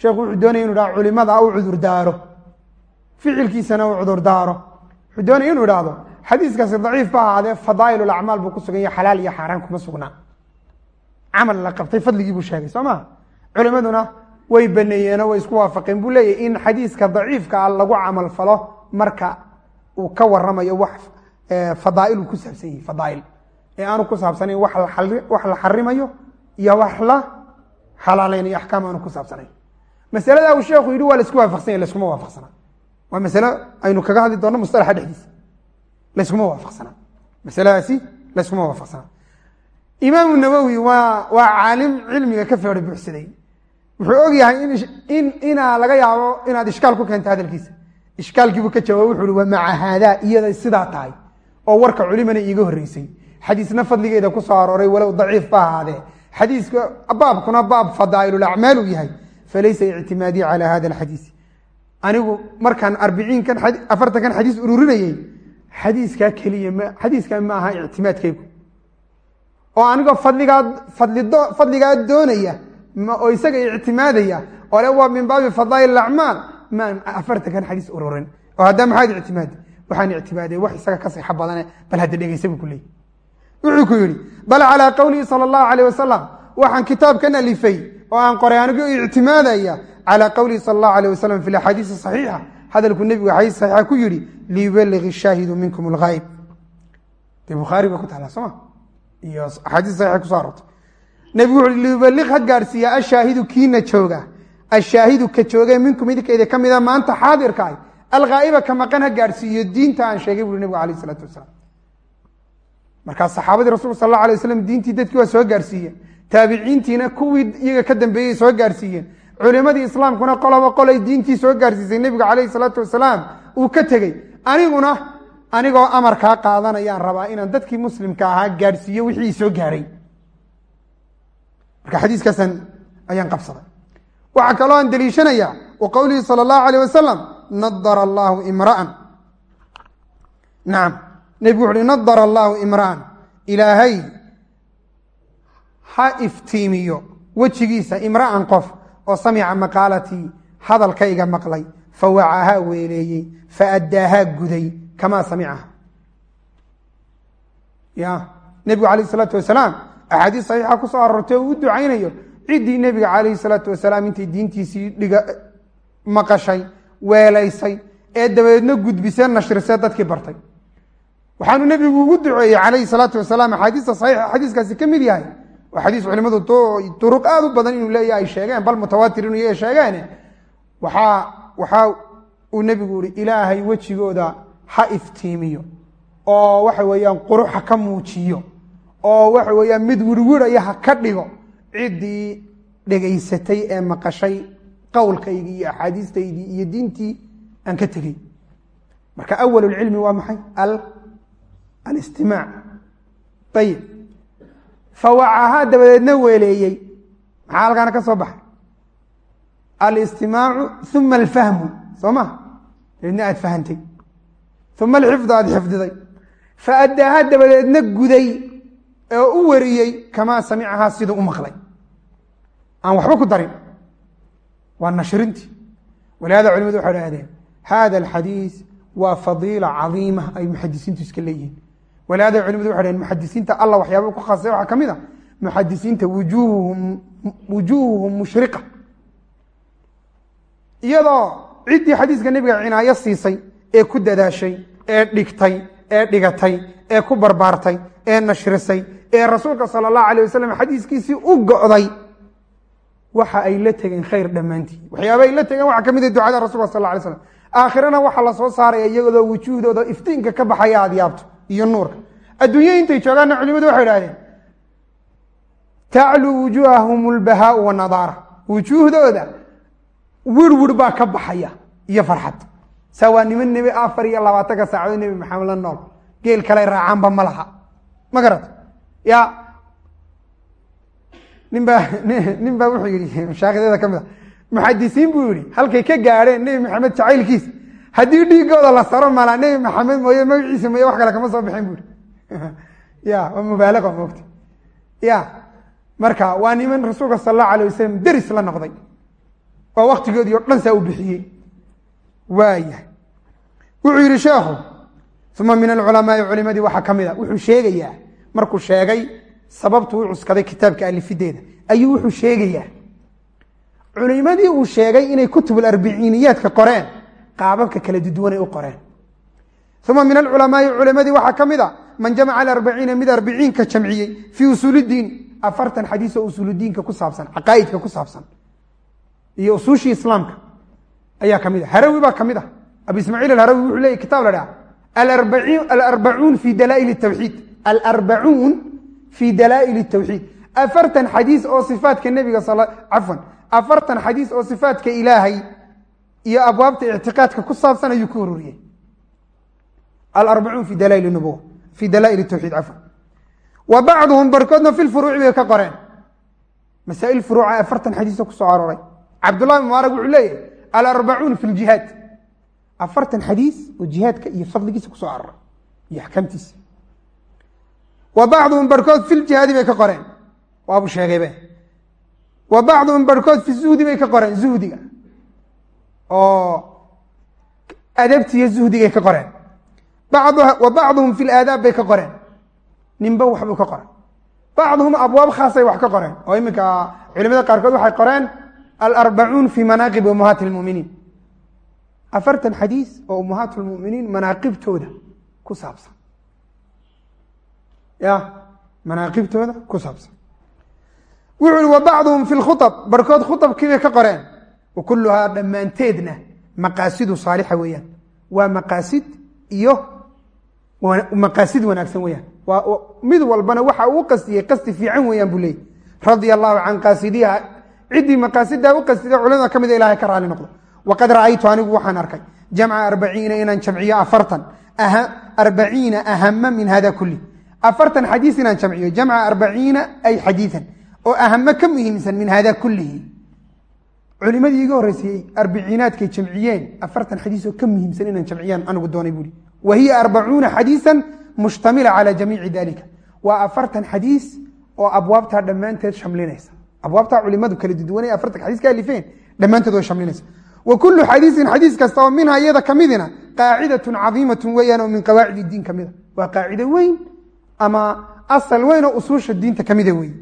sheekhu wuxuu doonaya inu dhaha culimada u cudurdaaro ficilkiisana u cudurdaaro wuxuu doonaya inuu idhaahdo xadiiskaasi daciif ba ahaadee fadaail acmaal buu ku sugan yahy xalaal iyo xaaraan kuma sugnaa camal la qabtay fadligii buu sheegay soo maha culimaduna way baneeyeenoo way isku waafaqeen. Buu leeyahy in xadiiska daciifka a lagu camal falo marka uu ka waramayo wax fadaail uu ku saabsan yahi fadaail. Ee aanu ku saabsanayn wax la xarimayo iyo wax la xalaaleynayo axkaam aanu ku saabsanayn masalada uu sheekhu yidhi waa la isku waafaqsanya laskuma waafaqsanaa. Waa masale aynu kaga hadli doonno mustalaxa dhexdiisa. Laskuma waafaqsanaa. Masaladaasi laskuma waafaqsanaa imaamu nawowi waa waa caalim cilmiga ka feero buuxsaday wuxuu og in inaa laga yaabo inaad ishkaal ku keento hadalkiisa. Ishkaalkiibuu ka jawaab wuxu uhi wa maca haadaa iyada sidaa tahay oo warka culimana iiga horreysay. Xadiisna fadligeeda ku soo arooray walow daciif ba ahaadee xadiiska baabkuna baab fadaa'ilulacmaal uu yahay. Falaysa ictimaadii calaa hada alxadiis. Anigu markaan arbiciinkan afartankan xadiis ururinayey xadiiskaa keliya m xadiiskaa ma aha ictimaadkaygu oo anigoo fadligaa doonaya oo isaga ictimaadaya oo le waa min baabi fadaa'il acmaal maan afartankan xadiis ururin. Oo haddaa maxaad ictimaadi? Waxaan ictimaaday wax isaga ka sixo badane bal hadda dhegeysa buu ku wuxuu ku yidhi bal calaa qowlihi sala allahu alayh wasalam waxaan kitaabkan alifay oo aan qoray anigu ictimaadaya calaa qowlihi sala allahu alayh wasalam fi axaadiisi saxiixa. Hadalkuu nebigu xadiis saxiixa ku yidhi liyubaligi shaahidu minkum alghaayb dee bukhaari bay ku taallaa sooma iyo axaadiis saxiixa kuso arortay. Nebigu wuxu liyubaliq ha gaarhsiiya ashaahidu kiina jooga. Ashaahidu ka joogee minkum idinkayda ka mida maanta xaadirka ah alghaa'iba ka maqan ha gaarhsiiyo diinta aan sheegay buui nebigu alayh isalaatu wasalaam markaa saxaabadii rasulka sal alla alay waslam diintii dadkii waa soo gaarsiiyeen. Taabiciintiina kuwii iyaga ka dambeeyey soo gaarsiiyeen. Culimadii islaamkuna qoloba qolay diintii soo gaarsiisay nebigu calayhi salaatu wasalaam uu ka tegey. Aniguna anigoo amarkaa qaadanayaan rabaa inaan dadkii muslimka ahaa gaarhsiiyo wixii soo gaaray. Marka xadiiskaasaan ayaan qabsaday. Waxaa kaloo aan deliishanaya wa qowlihi sala allahu alayh wasalam nadara allaahu imra'an. Nacam nebigu wuxu uhi nadara allaahu imra'an. Ilaahay ha iftiimiyo wejigiisa imra'an qof oo samica maqaalatii hadalkayga maqlay. Fawacahaa weeleeyey faaddaahaa guday kamaa samicaha ya nebigu calayh isalaatu wasalaam axaadiis saxiixa ku soo aroortay oo u ducaynayo ciddii nebiga calayhi salaatu wasalaam intay diintiisii dhiga maqashay weelaysay ee dabadeedna gudbisee nashrisee dadkii bartay waxaanu nebigu ugu duceeyey calayhi salaatu wasalaam axaadiista saxiixa xadiiskaasi ka mid yahay waa xadiis culimadu duruq aada u badan inuu leeyahay ay sheegeen bal mutawaatir inuu yahay sheegeene waxaa waxaa wejigooda ha iftiimiyo oo waxa weeyaan quruxa ka muujiyo oo waxa weeyaan mid wirwiraya ha ka dhigo ciddii dhegaysatay ee maqashay qowlkaygii iyo axaadiistaydii iyo diintii aan ka tegey. Marka awalulcilmi waa maxay? Alistimaac. Ayib fawacahaa dabadeedna weeleeyey. Maxaa halkaana ka soo baxay? Alistimaacu uma alfahmu. Soo ma? Dabeedna aad fahantay uma alxifdu aad xifdiday faaddaahaa dabadeedna guday oo u wariyey kamaa samicahaa siduu u maqlay aan waxba ku darin waa nashrintii walihaada culimadu waxay dhahdeen hada alxadiis waa fadiila cadiima ay muxadisiintu iska leeyihiin walihaada culimadu waxay dhaheen muxadisiinta alla waxyaaba ku khasay waxaa ka mid a muxadisiinta wujuuhuhum wujuuhuhum mushriqa iyadoo ciddii xadiiska nebiga cinaayo siisay ee ku dadaashay ee dhigtay ee dhigatay ee ku barbaartay ee nashrisay ee rasuulka sala allahu alayh wasalam xadiiskiisii u go'day waxa ay la tegeen khayr dhammaantii. Waxyaaba ay la tegeen waxaa ka mid a ducada rasulka sal la alay slam aakhirana waxaa la soo saaraya iyadoo wujuuhdooda iftiinka ka baxaya aad yaabto iyo nuurka. Adduunya intay joogaanna culimadu waxay idhahdeen tacluu wujuuhahum lbahaau wanadaara wujuuhdooda wirwir baa ka baxaya iyo farxad saa waa niman nebi afar iyo labaatanka saacadood nebi maxamed la nool. Geel kale raacaanba ma laha. Ma garato ya. Nin baa nin baa wuxuu yihi mashaakidyada ka mid a muxadisiin buu yihi halkay ka gaadheen nebi maxamed jacaylkiisa haddii dhiigooda la saro malaa nebi maxamed mooye magaciisa mooye wax kale kama soo bixin bu ihi [LAUGHS] ya waa mubaalaqa moogta ya marka waa niman rasuulka sal allahu alayh wasalam deris la noqday. Oo waktigoodii o dhan saa u bixiyey waaya wuxuu yihi sheekhu uma min alculamaai culimadii waxaa ka mid a wuxuu sheegayaa markuu sheegay sababtu u cuskaday kitaabka alifideeda ayuu wuxuu sheegayaa culimadii uu sheegay inay kutub arbiciiniyaadka qoreen qaababka kala duduwanay u qoreen. Uma min alculamaai culimadii waxaa ka mid a man jamaca aarbaciina mid arbiciinka jamciyey fii usuulidiin. Afartan xadiis oo usuuludiinka ku saabsan caqaaidka ku saabsan iyo usuushii islaamka ayaa ka mid a harawi baa ka mid a abu ismaaciil alharawi wuxuu leeyay kitab la dhaha alarbacuun fi dalaail tawxiid. Alarbacuun fi dalaa'il tawxiid. Afartan xadiis oo sifaatka nebiga cafwan afartan xadiis oo sifaatka ilaahay iyo abwaabta ictiqaadka ku saabsan ayuu ku ururiyey alarbacuun fi dalaail nubuwa fi dalaail tawxiid cafwan. Wa bacduhum barkoodna fi lfuruuci bay ka qoreen. Masaail furuuca afartan xadiisoo ku soo arooray. Cabdullahi mubaarak wuxuu leeyahy alarbacuun fi ljihaad afartan xadiis oo jihaadka iyo fadligiisa ku soo aroray iyo axkaamtiisa wa bacduhum barhkood fi ljihaadi bay ka qoreen waabu sheegaybe wa bacduhum barhkood fi zuhdi bay ka qoreen zuhdiga oo adabtiiyo zuhdigay ka qoreen wa bacduhum fi laadaab bay ka qoreen ninba waxbuu ka qoray bacduhum abwaab khaasay wax ka qoreen oo iminka culimada qaarkood waxay qoreen alarbacuun fi manaaqib ummahaati lmuminiin afartan xadiis oo ummahaat lmuminiin manaaqibtooda ku saabsan ya manaaqibtooda ku saabsan wuxuu ihi wa fi lkhuab barkood khuabkiibay ka qoreen wa kulluhaa dhammaanteedna maqaasidu saalixa weeyaan waa maqaasid iyo maqaasid wanaagsan weyaan mid walbana waxa uu qastiyey qasti fiican weeyaan buu leeyay radia allahu can qaasidiha ciddii maqaasidaa u qastida culamada ka mida ilahay ka raali noqdo. Waqad ra'aytu anigu waxaan arkay jamca arbaciina inaan jamciyo afartan. Arbaciina ahama min hada kulli. Afartan xadiis inaan jamciyo jamca arbaciina ay xadiian oo ahamo ka muhiimsan min hada kullihi culimadii iga horreysayey arbiciinaadkay jamciyeen afartan xadiisoo ka muhiimsan inaan jamciyaan anigu doonay buui wa hiya arbacuuna xadiisan mushtamila cala jamiici dalika waa afartan xadiis oo abwaabtaa dhammaanteed shamlinaysa abwaabtaa culimadu kala duduwanay afartan xadiis ka alifeen dhammaanteed oo shamlinaysa. Wa kullu xadiisin xadiis kasta oo minha iyada kamidina qaacidatun cadiimatun weeyaan oo min qawaacid diin ka mida. Waa qaacido weyn ama asal weyn oo usuusha diinta kamida wey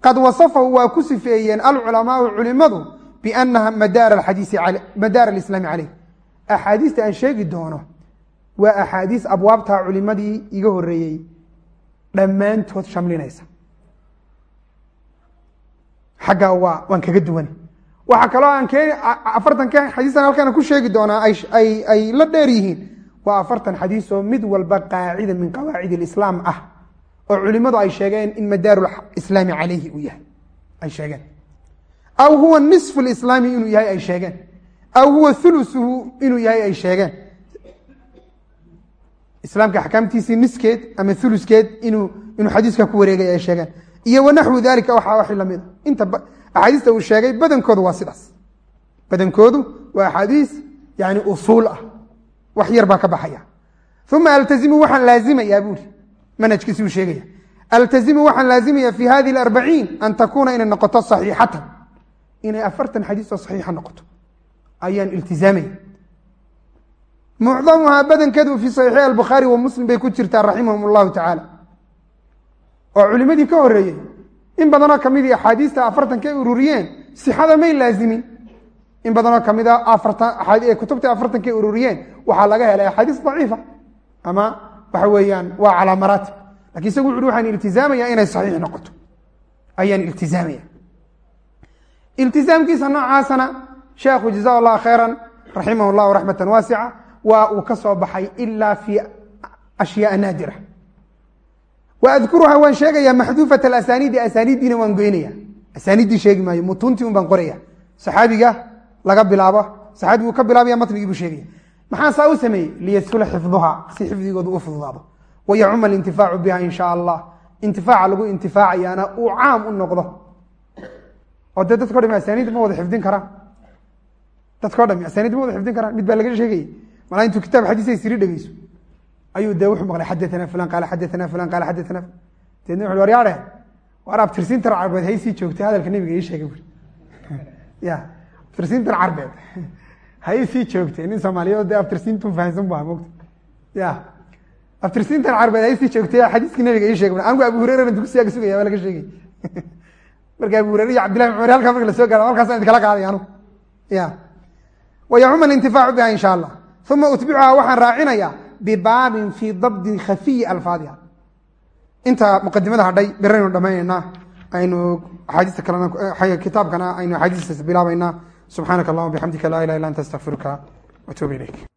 qad wasafahu waa ku sifeeyeen alculamaau culimadu bianaha madaar alislaami caleyh axaadiista aan sheegi doono waa axaadiis abwaabtaa culimadii iga horeeyey dhammaantood shamlinaysa waa waan kaga duwan waxaa kaloo afartanka xadiistan halkan ku sheegi doonaa ay la dheer yihiin. Waa afartan xadiis oo mid walba qaacida min qawaacid alislaam ah oo culimadu ay sheegeen in madaaru islaami calayhi uu yahay. Ay sheegeen. Aw huwa nisfu lislaami inuu yahay ay sheegeen. Aw huwa thulusuhu inuu yahay ay sheegeen. Islaamka axkaamtiisii niskeed ama uluskeed inuu xadiiska ku wareegay ay sheegeen iyo wanaxwu dalika waxaa wax la mid a inta axaadiista uu sheegay badankoodu waa sidaas. Badankoodu waa axaadiis yani usuul ah. Wax yar baa ka baxaya. Uma altazimu waxaan laazimayaa buuri manhajkiisi uu sheegaya. Altazimu waxaan laazimaya fi hadihi arbaciin an takuuna inay noqoto saxiixatan. Inay afartan xadiis oo saxiixa noqoto. Ayaan iltizaamaya. Mucdamuhaa badankeedu fii saxiixi albukhaari wa muslim bay ku jirtaa raximahum allahu tacaala oo culimadii ka horeeyey in badanoo kamidii axaadiista afartanka ay ururiyeen sixada may laazimin in badanoo ka mid a afartan kutubta afartanka ay ururiyeen waxaa laga helay axaadiis daciifa. Ama waxa weeyaan waa calaa maraatib. Isagu wuxu waxaan iltizaamaya inay saxiix noqoto. Ayaan iltizaamaya iltizaamkiisa noocaasana sheekhu jaza allah khayra raximah llahu raxmata waasica waa uu ka soo baxay ilaa fi ashyaa naadira adkuruha waan sheegaya maxduufat alasaniidi asaniiddiina waan goynaya asaniiddii sheegi maayo mutuntii un baan qoraya saxaabiga laga bilaabo saxaabigu ka bilaabaya matnigii buu sheegaya maxaa saa u sameeyey liyashula xifduha si xifdigoodu u fududaado wayacuma alintifaacu biha in sha allah intifaaca lagu intifaacayaana uu caam u noqdo oo dee dadko dham asaniid ma wada xifdin karaan dadko dham asaniid ma wada xifdin karaan mid baa laga sheegayay malaa intuu kitaab siri dhegeyso ayuu dee wuxuu maqlay xadaana fulan qaala xadaana fulan qaala xadaana deedna wuxu war war abtirsintan carbeed haysii joogtay hadalka nabiga ii sheegay. [LAUGHS] Bui ya abtirsintan carbeed [LAUGHS] haysii joogtay nin soomaaliyeed dee abtirsintu fahamsan baa mogta ya abtirsintan carbeed haysii joogtay xadiiskii nabiga ii sheegay. Anigu abu hureyrana dugsiyaga sugaya waa laga sheegay. [LAUGHS] Marka abu hureyre iyo cabdillahi cumar halkaa marka la soo gaaro halkaasaan idinkala qaaday anu. Ya wayacuma alintifaacu biha in sha allah uma utbicuha waxaan raacinayaa bibaabin fii dabdi khafiyi alfaadiha inta muqadimada hadhay biraynu dhamaynaynaa aynu axaadiista kalena kitaabkana aynu axaadiistaas bilaabaynaa. Subxaanaka allahuma bixamdika laa ilaha illa anta astaqfiruka watuubu ilayk